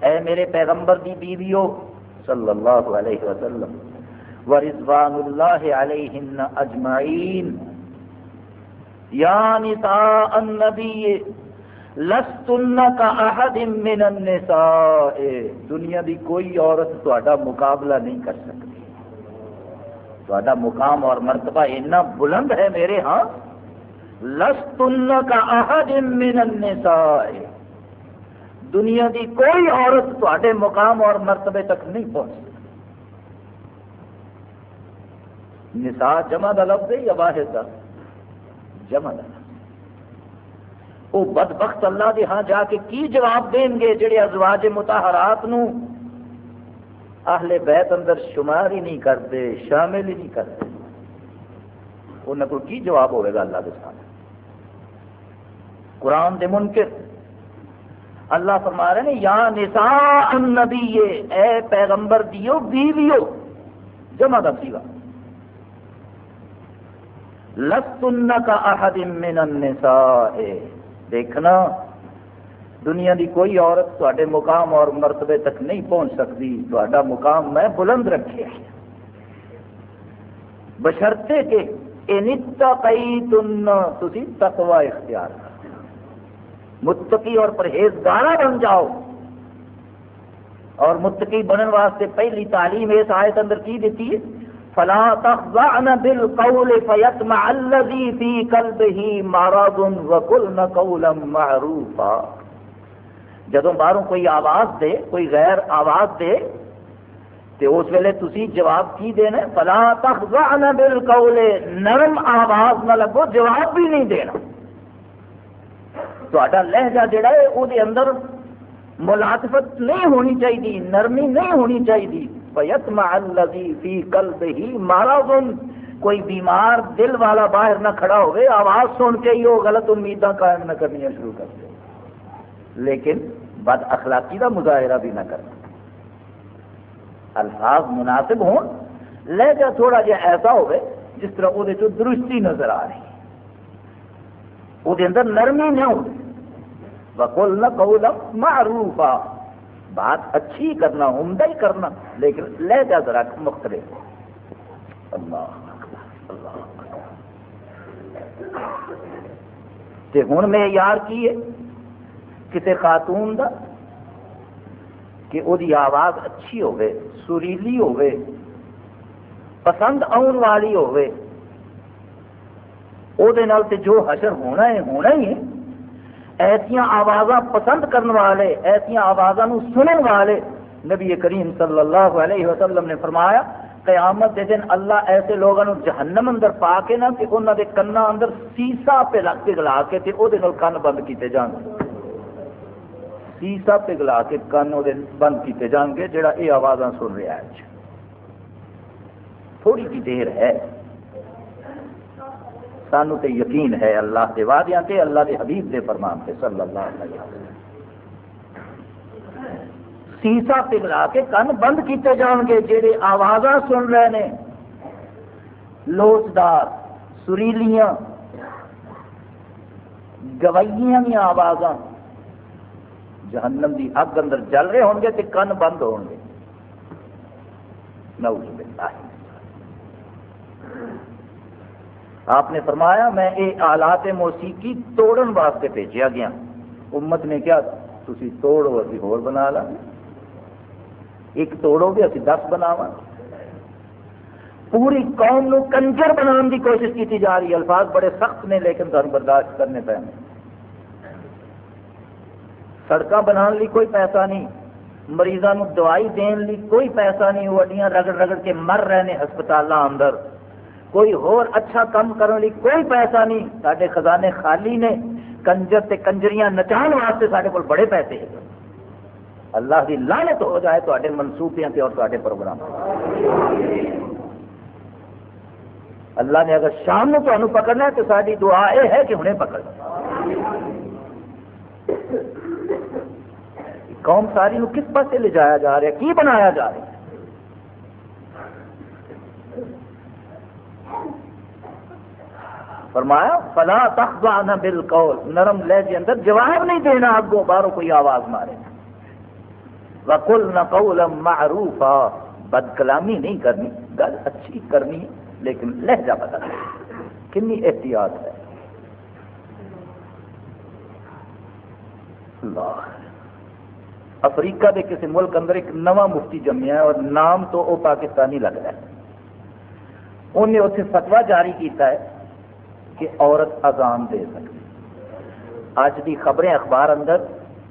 اے میرے پیغمبر دی بیویو صلی اللہ علیہ وسلم ورضوان اللہ علیہن اجمعین یعنی یا نساء النبی، لستن کا احد من النساء۔ دنیا دی کوئی عورت تہاڈا مقابلہ نہیں کر سکتی۔ تہاڈا مقام اور مرتبہ اتنا بلند ہے میرے ہاں۔ لستن کا احد من النساء۔ دنیا دی کوئی عورت تہاڈے مقام اور مرتبے تک نہیں پہنچ سکتی۔ نساء جمع دا لفظ ہے یا واحد دا؟ جمع وہ بد بخت اللہ کے ہاں جا کے کی جواب دیں گے جڑے ازواج متحرات نو اہل بیت اندر شمار ہی نہیں کرتے، شامل ہی نہیں کرتے۔ انہوں کو کی جواب ہوئے گا اللہ کے سامنے؟ قرآن دے منکر۔ اللہ فرما رہے ہیں، یا نساء النبی، اے پیغمبر دیو، بیویو، جمع دا سیوا لستن کا احد من النساء۔ دیکھنا، دنیا دی کوئی عورت تے مقام اور مرتبے تک نہیں پہنچ سکتی۔ تا مقام میں بلند رکھے۔ بشرتے کہ تھی تقوی اختیار کر متقی اور پرہیزگارہ بن جاؤ۔ اور متقی بننے واسطے پہلی تعلیم اس آیت اندر کی دیتی ہے؟ فلا تخضعن بالقول فيطمع الذي في قلبه مرض الذي وقلن قولا معروفا۔ جدو باہروں کوئی آواز دے، کوئی غیر آواز دے تو اس ویلے تسی جواب کی دینا فلا تخضعن بالقول، نرم آواز نہ لگو، جواب بھی نہیں دینا۔ تو لہجہ جڑا ہے وہ اندر ملاطفت نہیں ہونی چاہیے نرمی نہیں ہونی چاہیے فی قلبہ مرض، کوئی بیمار دل والا باہر نہ کھڑا ہوئے، آواز سن کے ہی وہ غلط امیداں قائم نہ کرنی شروع کر دے۔ لیکن بد اخلاقی کا مظاہرہ بھی نہ کرنا۔ الفاظ مناسب ہون لہجہ تھوڑا جہا ایسا ہوئے، جس طرح وہ درستی نظر آ رہی۔ وہ اندر نرمی نہ ہو بکول نہ قولا معروفا۔ بات اچھی کرنا، عمدہ ہی کرنا، لیکن لہجہ ذرا مختلف۔ اللہ اللہ ہوں میں یار کی ہے؟ کسی خاتون دا؟ کہ وہ آواز اچھی ہوئے سریلی ہوئے پسند آن والی ہوئے تے جو حشر ہونا ہے، ہونا ہی ہے۔ ایسا آواز پسند کرنے والے ایسا آوازوں سنن والے۔ نبی کریم صلی اللہ علیہ وسلم نے فرمایا، قیامت دے دن اللہ ایسے لوگوں جہنم اندر پا کے نا، کہ انہوں کے کنا اندر سیسا پہ لگ کے تے او دے کن بند کیتے جان سیسا پہ گلا کے کن وہ بند کیتے جان گے جڑا یہ آواز سن رہا ہے۔ تھوڑی جی دیر ہے۔ سانو تے یقین ہے اللہ کے وعدیاں تے، اللہ کے حبیب دے فرمان تے، صلی اللہ علیہ وسلم۔ سیسا پگلا کے کن بند کیتے جان گے جہے آواز سن رہے ہیں لوچدار، سریلیاں، گوائیاں بھی آواز جہنم دی اگ اندر جل رہے ہوں گے تو کن بند ہو گے۔ آپ نے فرمایا میں یہ آلات موسیقی توڑن واسطے بھیجا گیا۔ امت نے کیا تھی توڑو ابھی ہو بنا لا۔ ایک توڑو گے ابھی دس بناو پوری قوم نو کنجر بنانے کی کوشش کی جا رہی ہے۔ الفاظ بڑے سخت نے، لیکن تمہیں برداشت کرنے پہ سڑک بنا لی کوئی پیسہ نہیں۔ مریضوں دوائی دین لی کوئی پیسہ نہیں۔ وہ اڈیاں رگڑ رگڑ کے مر رہے ہیں ہسپتال اندر۔ کوئی اور اچھا کام کرنے لی کوئی پیسہ نہیں۔ سارے خزانے خالی نے۔ کنجر تے کنجریاں نچان واسطے سارے کو بڑے پیسے ہیں۔ اللہ کی لانت ہو جائے تے منصوبے اور تے پروگرام۔ اللہ نے اگر شام کو تمہیں پکڑنا ہے تو ساری دعا یہ ہے کہ انہیں پکڑ۔ قوم ساری نو کس پاس لے جایا جا رہا ہے؟ کی بنایا جا رہا ہے؟ فرمایا، فلا تخضعن بالقول، نرم لہجے اندر جواب نہیں دینا اگوں باہروں کوئی آواز مارے۔ وَقُلْنَ قَوْلًا مَعْرُوفًا، بد کلامی نہیں کرنی، گل اچھی کرنی لیکن لہجہ بدل کنی احتیاط ہے۔ اللہ۔ افریقہ کے کسی ملک اندر ایک نواں مفتی جمیا ہے اور نام تو وہ پاکستانی لگ رہا ہے۔ انہیں اتنے فتوا جاری کیتا ہے کہ عورت اذان دے سکتی اج دی خبریں اخبار اندر،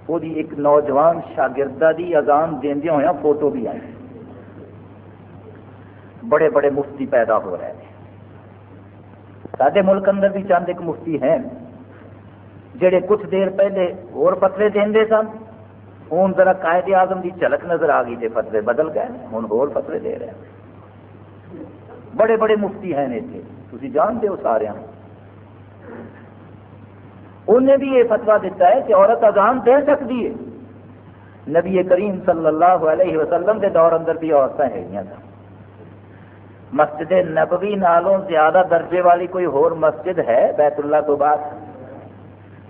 وہ ایک نوجوان شاگردہ دی اذان دیا ہوا فوٹو بھی آئی بڑے بڑے مفتی پیدا ہو رہے ہیں۔ سارے ملک اندر بھی چند ایک مفتی ہیں، جڑے کچھ دیر پہلے اور پتلے دے سن۔ ہوں ذرا قائد اعظم کی جھلک نظر آ گئی جی فتوے بدل گئے ہوں ہو فتوے دے رہے ہیں۔ بڑے بڑے مفتی ہیں اتنے تھی جانتے ہو سارے انہیں بھی یہ فتوا دیتا ہے کہ عورت اذان دے سکتی ہے۔ نبی کریم صلی اللہ علیہ وسلم کے دور اندر بھی عورتیں ہیں۔ مسجد نبوی نالوں زیادہ درجے والی کوئی ہور مسجد ہے بیت اللہ تو بعد؟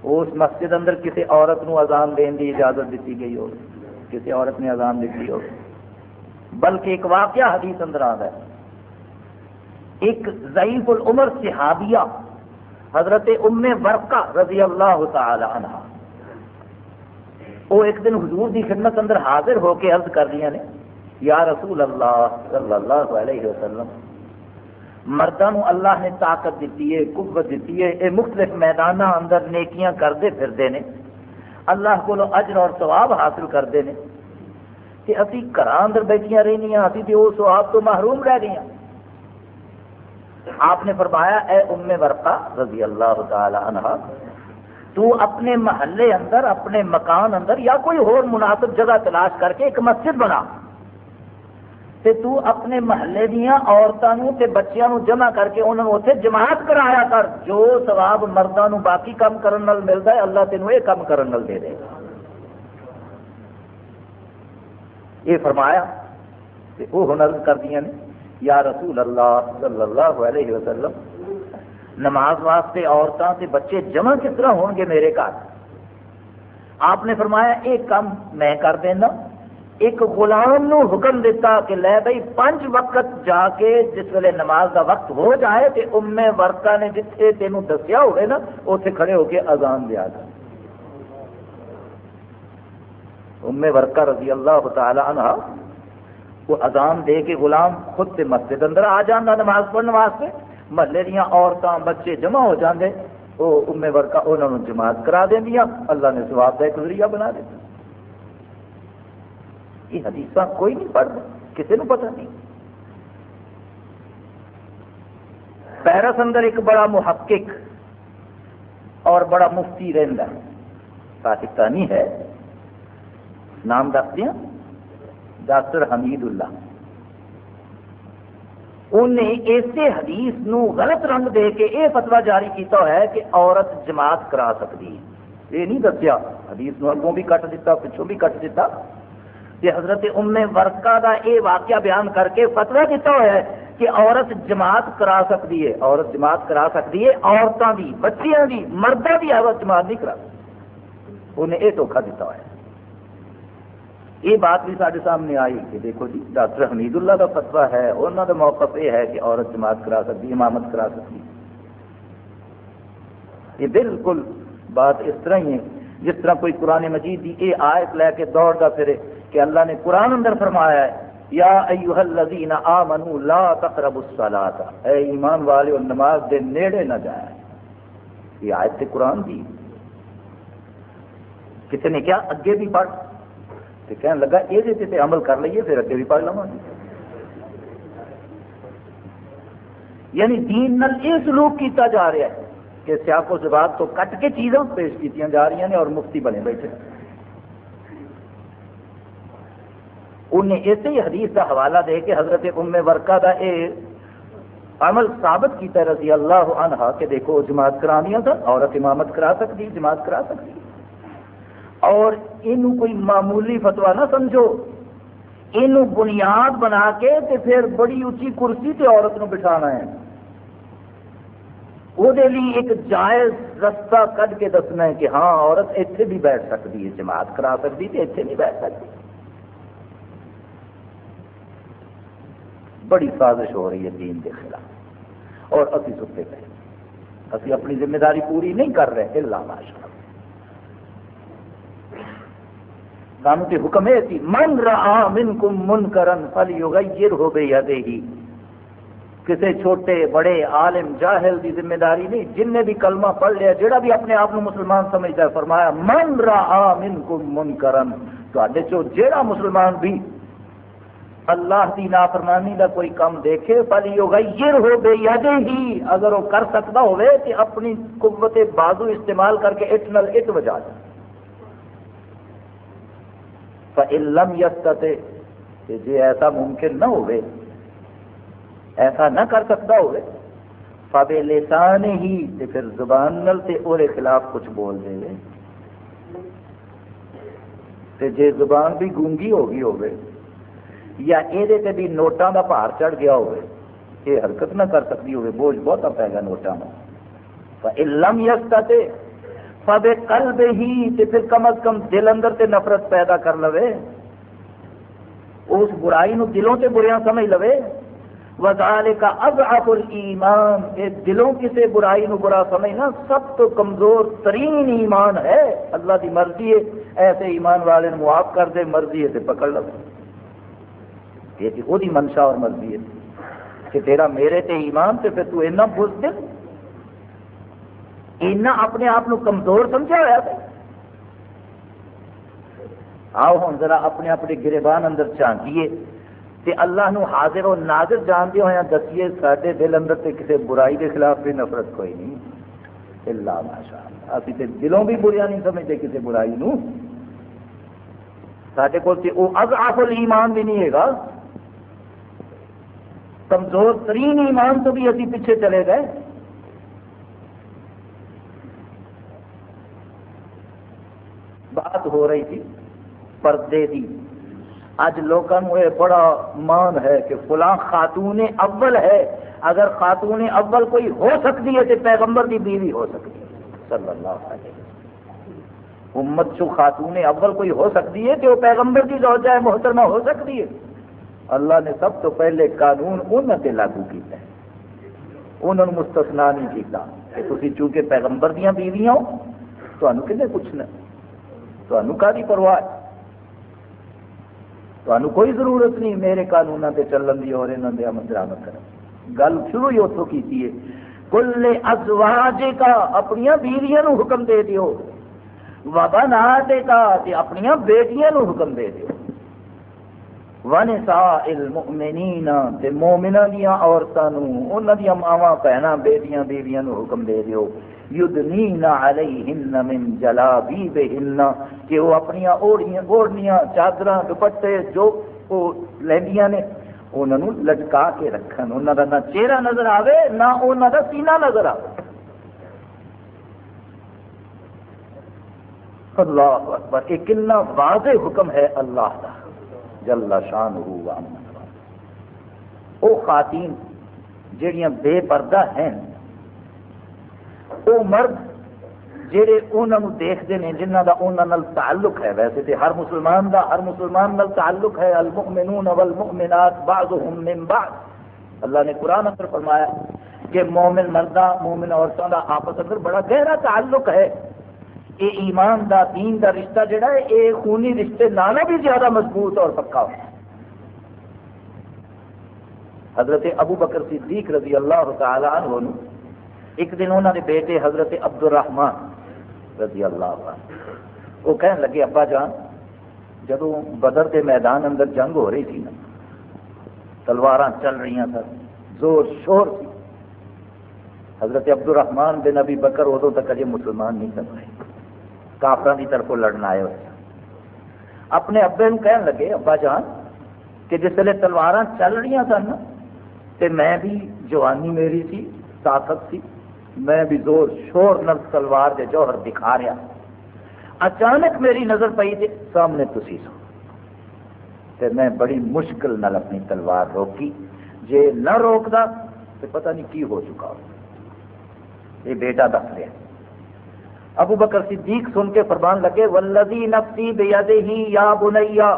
اس مسجد اندر کسی عورت نو اذان دین کی اجازت دیتی گئی ہو، کسی عورت نے اذان دیتی ہو۔ بلکہ ایک واقعہ حدیث اندر آ ہے۔ ایک ضعیف العمر صحابیہ حضرت ام ورقہ رضی اللہ تعالی عنہ۔ وہ ایک دن حضور دی خدمت اندر حاضر ہو کے عرض کر رہی نے، یا رسول اللہ صلی اللہ علیہ وسلم مردوں اللہ نے طاقت دیتی ہے، قوت دیتی ہے یہ مختلف میدانوں اندر نیکیاں کرتے پھرتے ہیں اللہ کو اجر اور ثواب حاصل کرتے ہیں کہ ابھی گھر اندر بیٹھیا رہی ابھی تو وہ سواب تو محروم رہ گئی آپ نے فرمایا، اے ام ورقا رضی اللہ تعالی عنہ تو اپنے محلے اندر، اپنے مکان اندر یا کوئی اور مناسب جگہ تلاش کر کے ایک مسجد بنا تے تو اپنے محلے دیا عورتوں تے بچیاں نو جمع کر کے انہوں نے اتنے جماعت کرایا کر۔ جو سواب مردوں باقی کام کرنے ملتا ہے، اللہ تینوں یہ کام کرنے دے دے۔ گا یہ فرمایا کہ وہ ہنر کر دیا نے۔ یا رسول اللہ صلی اللہ علیہ وسلم، نماز واسطے عورتوں سے بچے جمع کس طرح ہون گے میرے گھر؟ آپ نے فرمایا، ایک کام میں کر دینا، ایک غلام نو حکم دیتا کہ لے بھائی پانچ وقت جا کے جس ویلے نماز دا وقت ہو جائے تے ام ورکا نے جتنے تینوں دسیا ہوئے نا اتنے کھڑے ہو کے اذان دیا جائے ام ورکا رضی اللہ تعالی عنہ وہ اذان دے کے غلام خود سے مسجد اندر آ جانا نماز پڑھنے واسطے۔ محلے دیا عورتیں بچے جمع ہو جاندے۔ وہ ام ورکا انہوں نے جماعت کرا دیا اللہ نے سواب کا ایک ذریعہ بنا دیا یہ حدیث کوئی نہیں پڑھتا کسی نے پتہ نہیں۔ پیرس اندر ایک بڑا محقق اور بڑا مفتی رہتا ہے پاکستانی ہے۔ نام دس دیا۔ Doctor Hamidullah. انہیں اسی حدیث نو غلط رنگ دے کے یہ فتوا جاری کیتا ہے کہ عورت جماعت کرا سکتی ہے۔ یہ نہیں دسیا، حدیث نو اگوں بھی کٹ دیتا پچھوں بھی کٹ دیتا کہ حضرت ام ورکا دا یہ واقعہ بیان کر کے فتوا دیتا ہوا ہے کہ عورت جماعت کرا سکتی ہے۔ عورت جماعت کرا سکتی ہے عورتوں کی بچیاں کی مردوں کی عورت جماعت نہیں کرا۔ سکتی انہیں یہ دھوکھا دیتا ہوا ہے۔ یہ بات بھی سارے سامنے آئی کہ دیکھو جی ڈاکٹر حمید اللہ کا فتوا ہے انہوں کا موقف یہ ہے کہ عورت جماعت کرا سکتی امامت کرا سکتی یہ بالکل بات اس طرح ہی ہے۔ جس طرح کوئی قرآن مجید کی یہ آیت لے کے دوڑتا پھرے کہ اللہ نے قرآن اندر فرمایا ہے، یا ایوہ الذین آمنوا لا تقربوا الصلاة اے ایمان والے نماز دے نیڑے نہ جائیں۔ یہ آیت سے قرآن دی۔ کسی نے کیا؟ اگے بھی پڑھ۔ تو کہنے لگا یہ عمل کر لیے پھر اگے بھی پڑھ لوا یعنی دین نل یہ سلوک کیتا جا رہا ہے کہ سیاق و زباد تو کٹ کے چیزاں پیش کی جا رہی ہیں اور مفتی بنے بیٹھے انہیں اسی حدیث کا حوالہ دے کے حضرت ام ورکا کا یہ عمل ثابت کیتا رضی اللہ عنہ کہ دیکھو جماعت کرانی تھا عورت امامت کرا سکتی، جماعت کرا سکتی۔ اور یہ کوئی معمولی فتوا نہ سمجھو۔ یہ بنیاد بنا کے تے پھر بڑی اچھی کرسی تے عورت نو بٹھانا ہے۔ وہ ایک جائز رستہ کٹ کے دسنا ہے کہ ہاں عورت اتنے بھی بیٹھ سکتی ہے، جماعت کرا سکتی تے اتنے نہیں بیٹھ سکتی۔ بڑی سازش ہو رہی ہے دین کے خلاف۔ اور ابھی ستے پہ۔ ابھی اپنی ذمہ داری پوری نہیں کر رہے، اللہ ماشاء سانو تو حکم ہے کہ من رہا من کم من کرن فل یغیر ہو گئی ہی کسی چھوٹے، بڑے عالم، جاہل کی ذمہ داری نہیں، جن نے بھی کلمہ پڑھ لیا، جڑا بھی اپنے آپ کو مسلمان سمجھتا ہے، فرمایا، من رہا من کم من کرن تو جیڑا مسلمان بھی اللہ کی نافرمانی کا کوئی کام دیکھے پل یغیر ہو گئی ہی اگر وہ کر سکتا ہوئے تو اپنی قوت بازو استعمال کر کے اٹ نل اٹ بجا جائے فعلم یستتے کہ جی ایسا ممکن نہ ہوئے، ایسا نہ کر سکتا ہوئے، فب لسان ہی تے پھر زبان نل تے اور خلاف کچھ بول دے گے تے جے زبان بھی گونگی ہو گئی ہوئے، یا یہ بھی نوٹاں کا بھار چڑھ گیا ہوئے، یہ حرکت نہ کر سکتی ہوئے، بوجھ بہت پے گا نوٹاں میں فعلم یستتے فبے قلب ہی تے پھر کم از کم دل اندر تے نفرت پیدا کر لوے۔ اس برائی نو دلوں تے بریاں سمجھ لوے۔ وذالک اضعف الایمان۔ اے دلوں کسے برائی نو برا سمجھنا سب تو کمزور ترین ایمان ہے۔ اللہ دی مرضی ہے، ایسے ایمان والے معاف کر دے، مرضی ہے تے پکڑ لو یہ کہ وہ منشا اور مرضی ہے۔ کہ تیرا میرے تے ایمان تے پھر تو اتنا بزدل۔ اینا اپنے آپ کو کمزور سمجھا ہوا آؤ ہوں ذرا اپنے اپنے گربان اندر جھانکیے تے اللہ نو حاضر و ناظر جانتے ہوئے دسیے سارے دل اندر تے کسی برائی کے خلاف بھی نفرت کوئی نہیں۔ اللہ ماشاء اللہ ابھی تے دلوں بھی بریا نہیں سمجھتے کسی برائی نو۔ سارے کو وہ اضعف ایمان بھی نہیں ہے گا۔ کمزور ترین ایمان تو بھی ابھی پیچھے چلے گئے۔ بات ہو رہی تھی، پردے کی اج لوگوں یہ بڑا مان ہے کہ فلاں خاتون اول ہے۔ اگر خاتون اول کوئی ہو سکتی ہے تو پیغمبر کی بیوی ہو سکتی ہے۔ صلی اللہ علیہ امت چو خاتون اول کوئی ہو سکتی ہے کہ وہ پیغمبر کی روزہ محترمہ ہو سکتی ہے۔ اللہ نے سب تو پہلے قانون انہوں نے لاگو کیا ہے۔ انہوں نے مستثنا نہیں کیتا۔ کہ تھی چونکہ پیغمبر دیا بیویاں ہو تو کھنے پوچھنا تو کا پرواہ ہے۔ تو کوئی ضرورت نہیں میرے قانون سے چلن کی اور یہاں دے عمل درامد کر گل شروع ہی اتوں کی ہے۔ کل ازواج کا اپنی بیویاں حکم دے دیو۔ وبا نہ دے کا اپنی بیٹیاں حکم دے دیو۔ ونساء المؤمنین تے مومنہ دیاں عورتاں نو انہاں دیاں ماواں، بہناں، بیٹیاں، بیویاں نو حکم دے دیو۔ یدنین علیہن من جلابیبہن، کہ وہ اپنی اوڑیاں اوڑنیاں چادراں، دوپٹے، جو وہ لیندیاں نے، انہاں نو لٹکا کے رکھن۔ انہاں دا نہ چہرہ نظر آوے، نہ انہاں دا سینہ نظر آوے۔ اللہ اکبر، یہ کتنا واضح حکم ہے اللہ کا جل شان ہوا وہ خواتین جہیا بے پردہ ہیں وہ مرد جہے انہوں دیکھتے ہیں جنہ کا انہوں تعلق ہے، ویسے تو ہر مسلمان دا، ہر مسلمان نال تعلق ہے، المؤمنون والمؤمنات بعضهم من بعض۔ اللہ نے قرآن اندر فرمایا کہ مومن مردہ مومن عورتوں کا آپس اندر بڑا گہرا تعلق ہے۔ یہ ایمان دا، دین دا رشتہ جڑا ہے یہ خونی رشتے نالوں بھی زیادہ مضبوط اور پکا۔ ہو حضرت ابو بکر صدیق رضی اللہ تعالی عنہ ایک دن انہوں نے بیٹے حضرت عبد الرحمان رضی اللہ عنہ، وہ کہنے لگے، ابا جان جدو بدر کے میدان اندر جنگ ہو رہی تھی نا تلوار چل رہی سر زور شور سی حضرت عبد الرحمان بن ابی بکر ادو تک اجے مسلمان نہیں کر رہے کافر کی طرف لڑنا آئے ہوئے اپنے ابے کہن لگے، ابا جان، کہ جس ویلے تلوار چل رہی سن تو میں بھی جوانی میری سی طاقت سی میں بھی زور شور نل تلوار کے جوہر دکھا رہا۔ اچانک میری نظر پی تھی سامنے تسی سو۔ تے میں بڑی مشکل نل اپنی تلوار روکی۔ جے نہ روکتا تو پتہ نہیں کی ہو چکا۔ یہ بیٹا دس رہا۔ ابو بکر صدیق سن کے فرمان لگے ولدی نفسی بیدہی یا بنیا،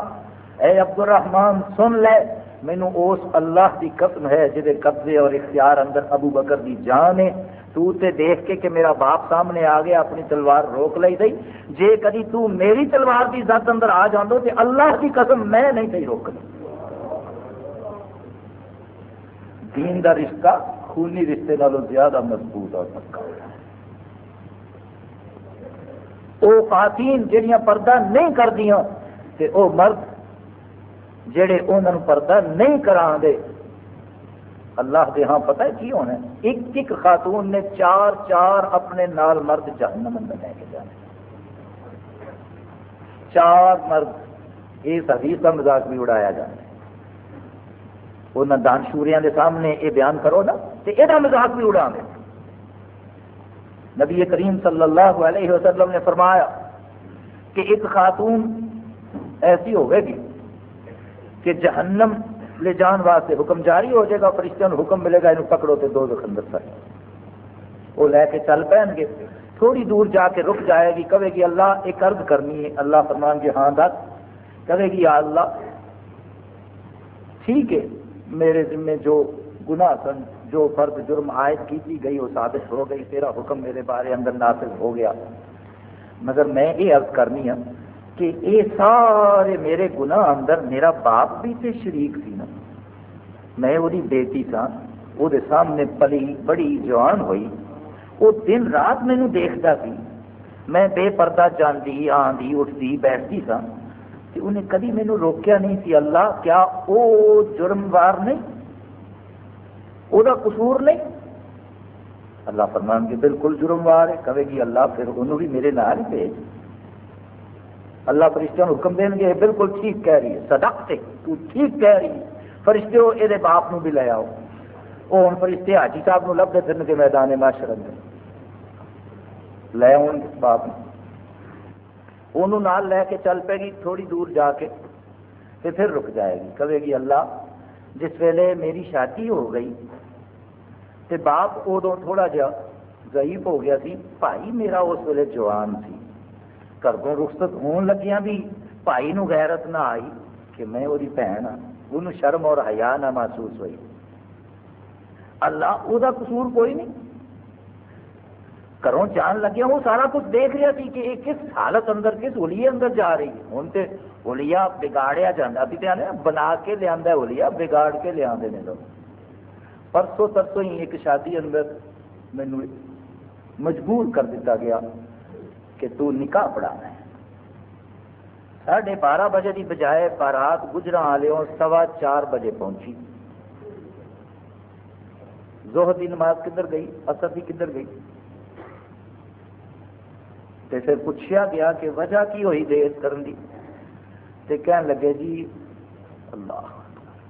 اے عبد الرحمان سن لے۔ مینو اس اللہ کی قسم ہے جہے قبضے اور اختیار اندر ابو بکر دی جان ہے۔ تو تے دیکھ کے کہ میرا باپ سامنے آ گیا، اپنی تلوار روک لی گئی۔ جے کدی تو میری تلوار کی زد اندر آ جاندو تے اللہ کی قسم میں نہیں تھی روکنی دین دا رشتہ خونی رشتے نالوں زیادہ مضبوط اور پکا۔ وہ خواتین جہیا پردہ نہیں کردیا وہ مرد جڑے انہوں پردہ نہیں کرا دے اللہ دے ہاں پتہ ہے کی ہونا ہے؟ ایک ایک خاتون نے چار چار اپنے نال مرد جہنم اندر لے کے جانے۔ چار مرد، اس حدیث کا مزاق بھی اڑایا جانا ہے۔ انہوں دانشوریاں دے سامنے یہ بیان کرو نا تو یہ مزاق بھی اڑا دیں نبی کریم صلی اللہ علیہ وسلم نے فرمایا کہ ایک خاتون ایسی ہوگی گی کہ جہنم لے جان واسطے حکم جاری ہو جائے گا فرشتوں حکم ملے گا یہ پکڑو تو دو دخندر سر وہ لے کے چل پہن گے۔ تھوڑی دور جا کے رک جائے گی، کہے گی، اللہ، ایک عرض کرنی ہے۔ اللہ فرمان گے ہاں دس۔ کہے گی، یا اللہ، ٹھیک ہے، میرے ذمے جو گناہ سن، جو فرد جرم عائد کی گئی، وہ ثابت ہو گئی۔ تیرا حکم میرے بارے اندر نافذ ہو گیا۔ مگر میں یہ عرض کرنی ہوں کہ یہ سارے میرے گناہ اندر میرا باپ بھی تے شریک سی نا۔ میں وہی بیٹی سا وہ سامنے پلی بڑی جوان ہوئی۔ وہ دن رات مینو دیکھتا سی۔ میں بے پردہ جانتی آدھی اٹھتی بیٹھتی سا کہ انہیں کدی مینو روکیا نہیں سی، اللہ کیا وہ جرم وار نہیں؟ وہ قصور نہیں؟ اللہ فرمان کے بالکل جرم وار ہے۔ کہے گی اللہ پھر انہوں بھی میرے نال بھیج۔ اللہ فرشتوں حکم دیں گے بالکل ٹھیک کہہ رہی ہے، صدق سے تو ٹھیک کہہ رہی ہے۔ فرشتے ہو یہ باپ نو بھی لے آؤ۔ وہ ہوں فرشتے حاجی صاحب نو لبتے پھرن کے میدان معاشر اندر لے آؤ باپ انہوں نال لے کے چل پے گی، تھوڑی دور جا کے، تے پھر رک جائے گی۔ کہے گی، اللہ، جس ویلے میری شادی ہو گئی، تے باپ ادو تھوڑا جا ضعیف ہو گیا سی، بھائی میرا اس ویلے جوان سی۔ گھروں رخصت ہون لگیاں بھی بھائی نو غیرت نہ آئی کہ میں وہی بھن ہاں انہوں شرم اور حیا نہ محسوس ہوئی اللہ وہ قصور کوئی نہیں گھروں جان لگیا وہ سارا کچھ دیکھ رہا تھی کہ یہ کس حالت اندر کس ہولیے اندر جا رہی ہے ہوں تو ہولیا بگاڑیا جانا ابھی تو آنے بنا کے لیا ہولیا بگاڑ کے لیا لوگ پرسوں ترسوں ہی ایک شادی اندر مینو مجبور کر دیتا گیا کہ تو نکاح پڑھانا ہے۔ ساڑھے بارہ بجے کی بجائے بارات گجرا والے سوا چار بجے پہنچی۔ زہر کی نماز کدھر گئی؟ اثر بھی کدھر گئی؟ تے پھر پوچھا گیا کہ وجہ کی ہوئی دیر کرن دی؟ تے کہن لگے جی اللہ،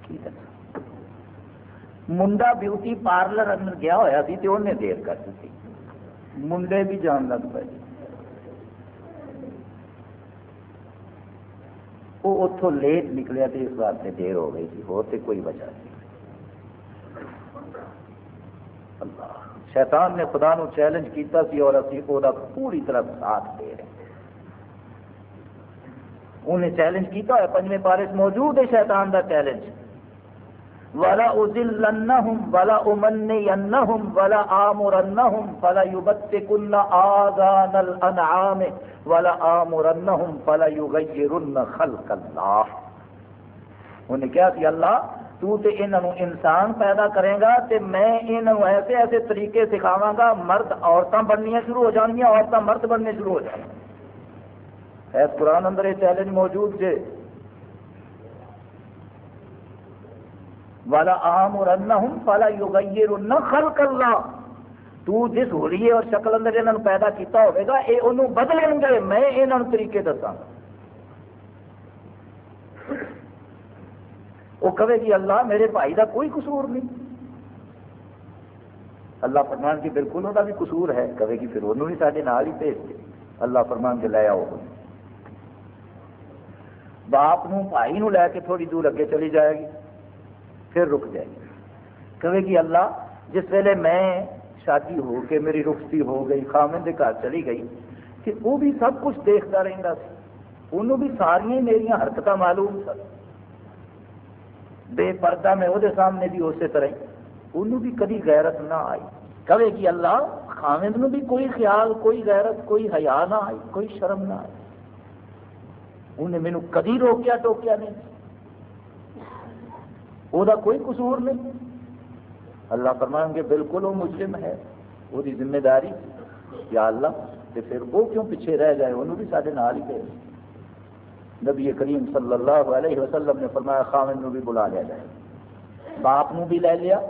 کی منڈا بیوٹی پارلر اندر گیا ہوا سی تے انہیں دیر کر دی منڈے بھی جان لگ پے وہ اتوں لیٹ نکلیا تو اس واسطے دیر ہو گئی تھی ہو کوئی وجہ نہیں۔ اللہ، شیطان نے خدا نو چیلنج کیتا سی اور اسی وہ پوری طرح ساتھ دے رہے انہیں چیلنج کیتا ہے، پنجویں پارے موجود ہے شیطان دا چیلنج۔ ولا ازلنہم ولا امنینہم ولا آمرنہم فلا یبتکن آذان الانعام ولا آمرنہم فلا یغیرن خلق اللہ۔ انہیں کیا کہ اللہ، تو تے انہوں انسان پیدا کرے گا تے میں انہوں ایسے ایسے طریقے سکھاواں گا، مرد عورتیں بننی شروع ہو جانگیاں عورتیں مرد بننے شروع ہو جائیں ہے قرآن اندر یہ چیلنج موجود جے والا عام اور ہوں فلا یغیر خلق اللہ۔ تو جس ہولیے اور شکل اندر انہوں پیدا کیتا ہوئے گا، اے انہوں بدلیں گے میں انہوں طریقے دساں وہ کہے گی، اللہ میرے بھائی کا کوئی قصور نہیں۔ اللہ فرمان کی بالکل وہ بھی قصور ہے۔ کہے گی، پھر انہوں بھی سارے نال ہی بھیج دے اللہ فرمان کے لے آؤ۔ باپ نو بھائی نو لے کے تھوڑی دور اگے چلی جائے گی، پھر رک جائے گی۔ کہے گی، اللہ، جس ویلے میں شادی ہو کے میری رخصتی ہو گئی خامن کے گھر چلی گئی، کہ وہ بھی سب کچھ دیکھتا رہتا انہوں بھی ساری میری حرکت معلوم سن۔ بے پردہ میں وہ سامنے بھی اسی طرح انہوں بھی کدی غیرت نہ آئی۔ کہے کہ اللہ خامد نو بھی کوئی خیال، کوئی غیرت، کوئی حیا نہ آئی، کوئی شرم نہ آئی۔ انہیں مینو کدی روکیا ٹوکیا نہیں۔ وہ کوئی قصور نہیں۔ اللہ فرمان کے بالکل وہ مجرم ہے، وہ ذمہ داری یا اللہ تو پھر وہ کیوں پیچھے رہ جائے؟ انہوں بھی سارے نال ہی گئے۔ نبی کریم صلی اللہ علیہ وسلم نے فرمایا خامن نو بھی بلا لیا جائے۔ باپ نو بھی لے لیا،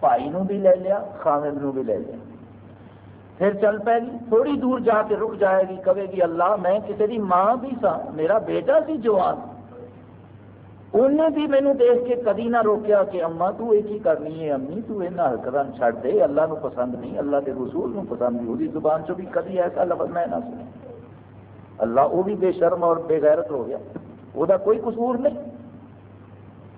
بھائی نو بھی لے لیا خامن نو بھی لے لیا۔ پھر چل پے گی تھوڑی دور جا کے رک جائے گی، کہے گی، اللہ، میں کسی کی ماں بھی سا میرا بیٹا سی جوان انہیں بھی مینو دیکھ کے کدی نہ روکیا کہ اما تو یہ کی کرنی ہے امی تو یہ حرکت چھڑ دے اللہ نو پسند نہیں اللہ کے رسول نو پسند نہیں وہی زبان چو بھی کدی ایسا لفظ میں نہ سنے اللہ وہ بھی بے شرم اور بے غیرت ہو گیا وہ کوئی قصور نہیں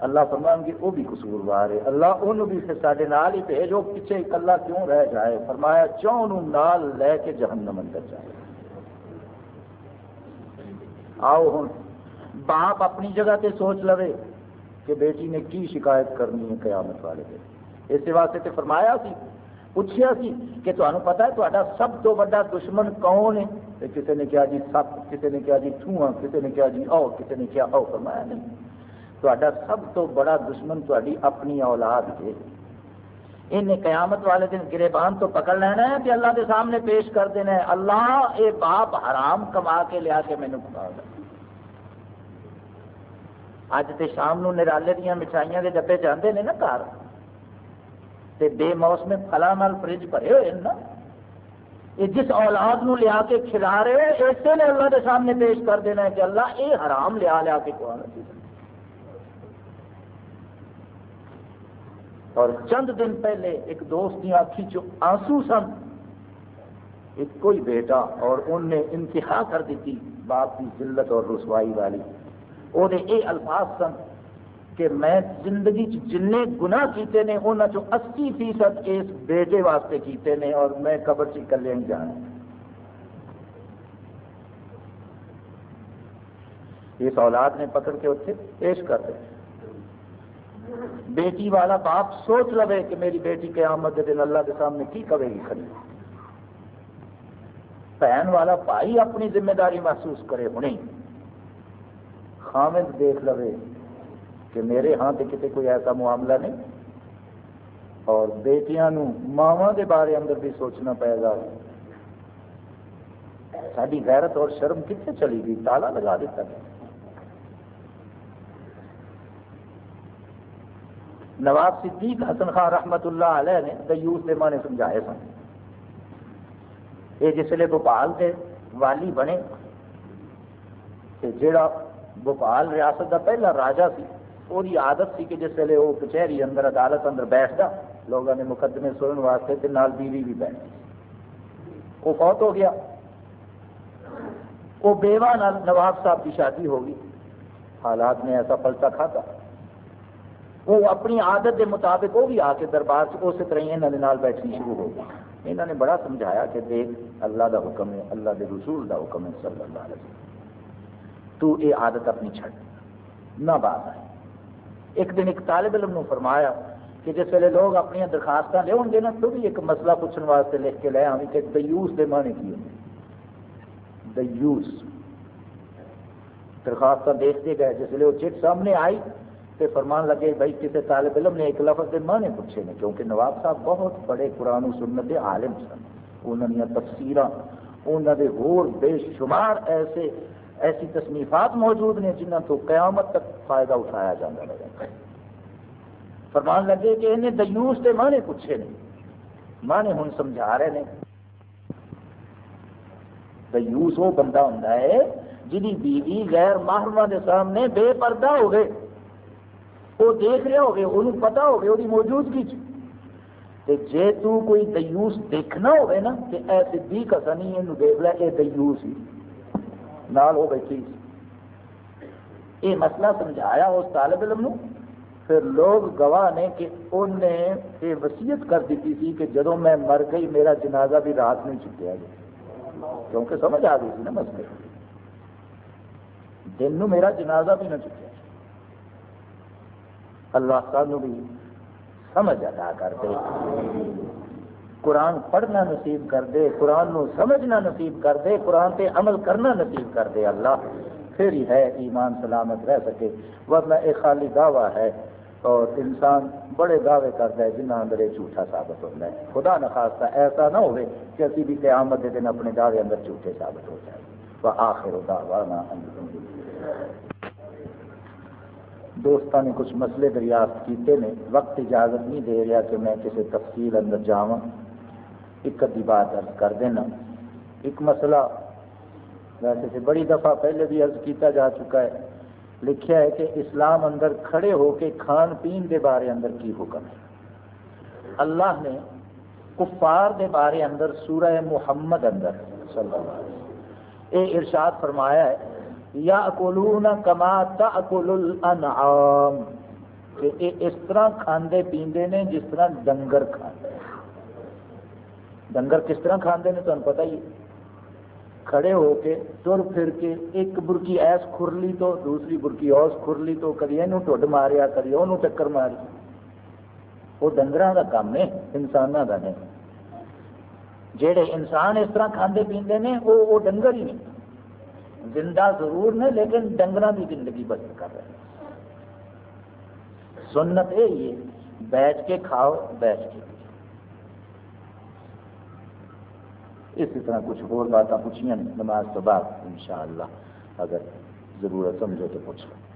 اللہ فرمان کی وہ بھی قصور وار ہے اللہ انہوں بھی سارے نال ہی بھیجو پیچھے اکلا کیوں رہ جائے فرمایا چون نال لے کے جہنم اندر جائے آؤ ہوں باپ اپنی جگہ تے سوچ لو کہ بیٹی نے کی شکایت کرنی ہے قیامت والے دن۔ اس واسطے تے فرمایا سی پوچھا سی کہ تمہیں پتا ہے تا سب تو بڑا دشمن کون ہے؟ کسی نے کیا جی سپ کسی نے کیا جی ٹھواں کسی نے کیا جی او کسی نے کیا او فرمایا نہیں تا سب تو بڑا دشمن تاری اپنی اولاد ہے۔ انہیں قیامت والے دن گربان تو پکڑ لینا ہے کہ اللہ کے سامنے پیش کر دینا ہے۔ اللہ، اے باپ، حرام کما کے لیا کے مینو پکا اج تے شام نو نرالے دیا مٹھائیاں دے ڈبے جاندے نے نا گھر تے بے موسم پھلاں نال فریج بھرے ہوئے نا یہ جس اولاد نو لیا کے کھلا رہے ہو اسے نے اللہ کے سامنے پیش کر دینا ہے کہ اللہ یہ حرام لیا لیا کے کھوانا اور چند دن پہلے ایک دوست کی آنکھی چ آنسو سن ایک کوئی بیٹا اور ان نے انتہا کر دیتی باپ کی ذلت اور رسوائی والی وہ یہ الفاظ سن کہ میں زندگی جن گناہ کیتے نے انہوں چ اسی فیصد اس بیٹے واسطے کیتے نے اور میں قبر سے کلے ہی جانا۔ اس اولاد نے پکڑ کے اتنے پیش کر دیا بیٹی والا باپ سوچ لو کہ میری بیٹی کے آمد دن اللہ کے سامنے کی کرے گی کھڑی۔ بہن والا بھائی اپنی ذمہ داری محسوس کرے ہونی خامد دیکھ لو کہ میرے ہاں تو کتنے کوئی ایسا معاملہ نہیں اور بیٹیاں ماوا کے بارے اندر بھی سوچنا پائے گا ساری غیرت اور شرم کتنے چلی گئی؟ تالا لگا دیتا گیا نواب صدیق حسن خان رحمت اللہ علیہ نے دیوس کے مانے سمجھائے سن۔ یہ جسے بھوپال کے والی بنے جڑا بھوپال ریاست کا پہلا راجا سی۔ وہی عادت سی کہ جس ویلے وہ کچہری اندر عدالت اندر بیٹھتا لوگوں نے مقدمے سننے واسطے نال بیوی بھی بیٹھ وہ فوت ہو گیا۔ وہ بیوہ نواب صاحب کی شادی ہو گئی۔ حالات نے ایسا پلسا کھاتا۔ وہ اپنی عادت کے مطابق وہ بھی آ کے دربار سے اسی طرح یہاں بیٹھنی شروع ہو گئی۔ یہاں نے بڑا سمجھایا کہ دیکھ، اللہ دا حکم ہے، اللہ کے رسول دا حکم ہے صلی اللہ علیہ وسلم۔ تو یہ عادت اپنی چھڑ نہ بات آئے ایک دن ایک طالب علم نے فرمایا کہ جس ویلے لوگ اپنی درخواست لے گے نا، تو بھی ایک مسئلہ پوچھنے واسطے لکھ کے لے آئی کہ دیوس کے معنی کی ہوں دیوس۔ درخواست دیکھتے گئے، جس ویلے وہ چٹ سامنے آئی تے فرمان لگے بھائی کسی طالب علم نے ایک لفظ کے معنی پوچھے نے، کیونکہ نواب صاحب بہت بڑے قرآن و سنت عالم سن۔ انہوں نے تفسیر انہوں نے ہور بے شمار ایسے ایسی تصنیفات موجود نے جنہ تو قیامت تک فائدہ اٹھایا جاتا رہے فرمان لگے کہ انہیں دیوس کے معنی پوچھے نے معنی ہوں سمجھا رہے ہیں دیوس وہ بندہ ہوں جی بیوی غیر محرمہ کے سامنے بے پردہ ہو گئے وہ دیکھ رہے ہو گئے وہ پتا ہو گیا وہ موجودگی تے جے تو کوئی دیوس دیکھنا ہوئے نا کہ اے صدیق حسنی یہ دیکھ لے، اے دیوس ہی۔ نال ہو بیٹھی یہ مسئلہ سمجھایا اس طالب علم نو پھر لوگ گواہ نے کہ انہیں یہ وسیعت کر دیتی تھی کہ جدو میں مر گئی، میرا جنازہ بھی رات نہیں چکیا گیا۔ کیونکہ سمجھ آ گئی تھی نا مسئلے۔ دن نو میرا جنازہ بھی نہ چکیا اللہ سانو بھی سمجھ ادا کر دے۔ قرآن پڑھنا نصیب کر دے، قرآن نو سمجھنا نصیب کر دے، قرآن پہ عمل کرنا نصیب کر دے۔ اللہ، پھر ہی ہے ایمان سلامت رہ سکے۔ ورنہ ایک خالی دعویٰ ہے اور انسان بڑے دعوے کرتا ہے جنہ اندر یہ جھوٹا ثابت ہوتا ہے۔ خدا نخواستہ ایسا نہ ہوئے کہ اسی بھی قیامت دن اپنے دعوے اندر جھوٹے ثابت ہو جائے۔ وہ آخر دعوانا دوستوں نے کچھ مسئلے دریافت کیتے ہیں وقت اجازت نہیں دے رہا کہ میں کسی تفصیل اندر جاواں۔ ایک ادی بات عرض کر دینا۔ ایک مسئلہ ویسے سے بڑی دفعہ پہلے بھی عرض کیتا جا چکا ہے۔ لکھیا ہے کہ اسلام اندر کھڑے ہو کے کھان پین کے بارے اندر کی حکم ہے؟ اللہ نے کفار دے بارے اندر سورہ محمد اندر صلی اللہ علیہ وسلم اے ارشاد فرمایا ہے یا اکولون کما تاکل الانعام۔ کہ اے اس طرح کھاندے پیندے نے، جس طرح ڈنگر کھاندے۔ ڈنگر کس طرح کھاندے نے تمہیں پتہ ہی کھڑے ہو کے تر پھر کے ایک برکی ایس کھرلی تو دوسری برکی اوس کھرلی تو کدی یہ ٹھڈ ماریا، کدی وہ چکر ماری۔ وہ ڈنگر کا کام ہے انسانوں کا نہیں۔ جہے انسان اس طرح کھاندے پیندے نے، وہ وہ ڈنگر ہی نہیں۔ زندہ ضرور نے، لیکن ڈنگر کی زندگی بسر کر رہے ہیں۔ سنت یہ، بیٹھ کے کھاؤ، بیٹھ کے اسی طرح کچھ اور باتیں پوچھیں نماز تو بعد، انشاءاللہ، اگر ضرورت سمجھو تو پوچھ لو۔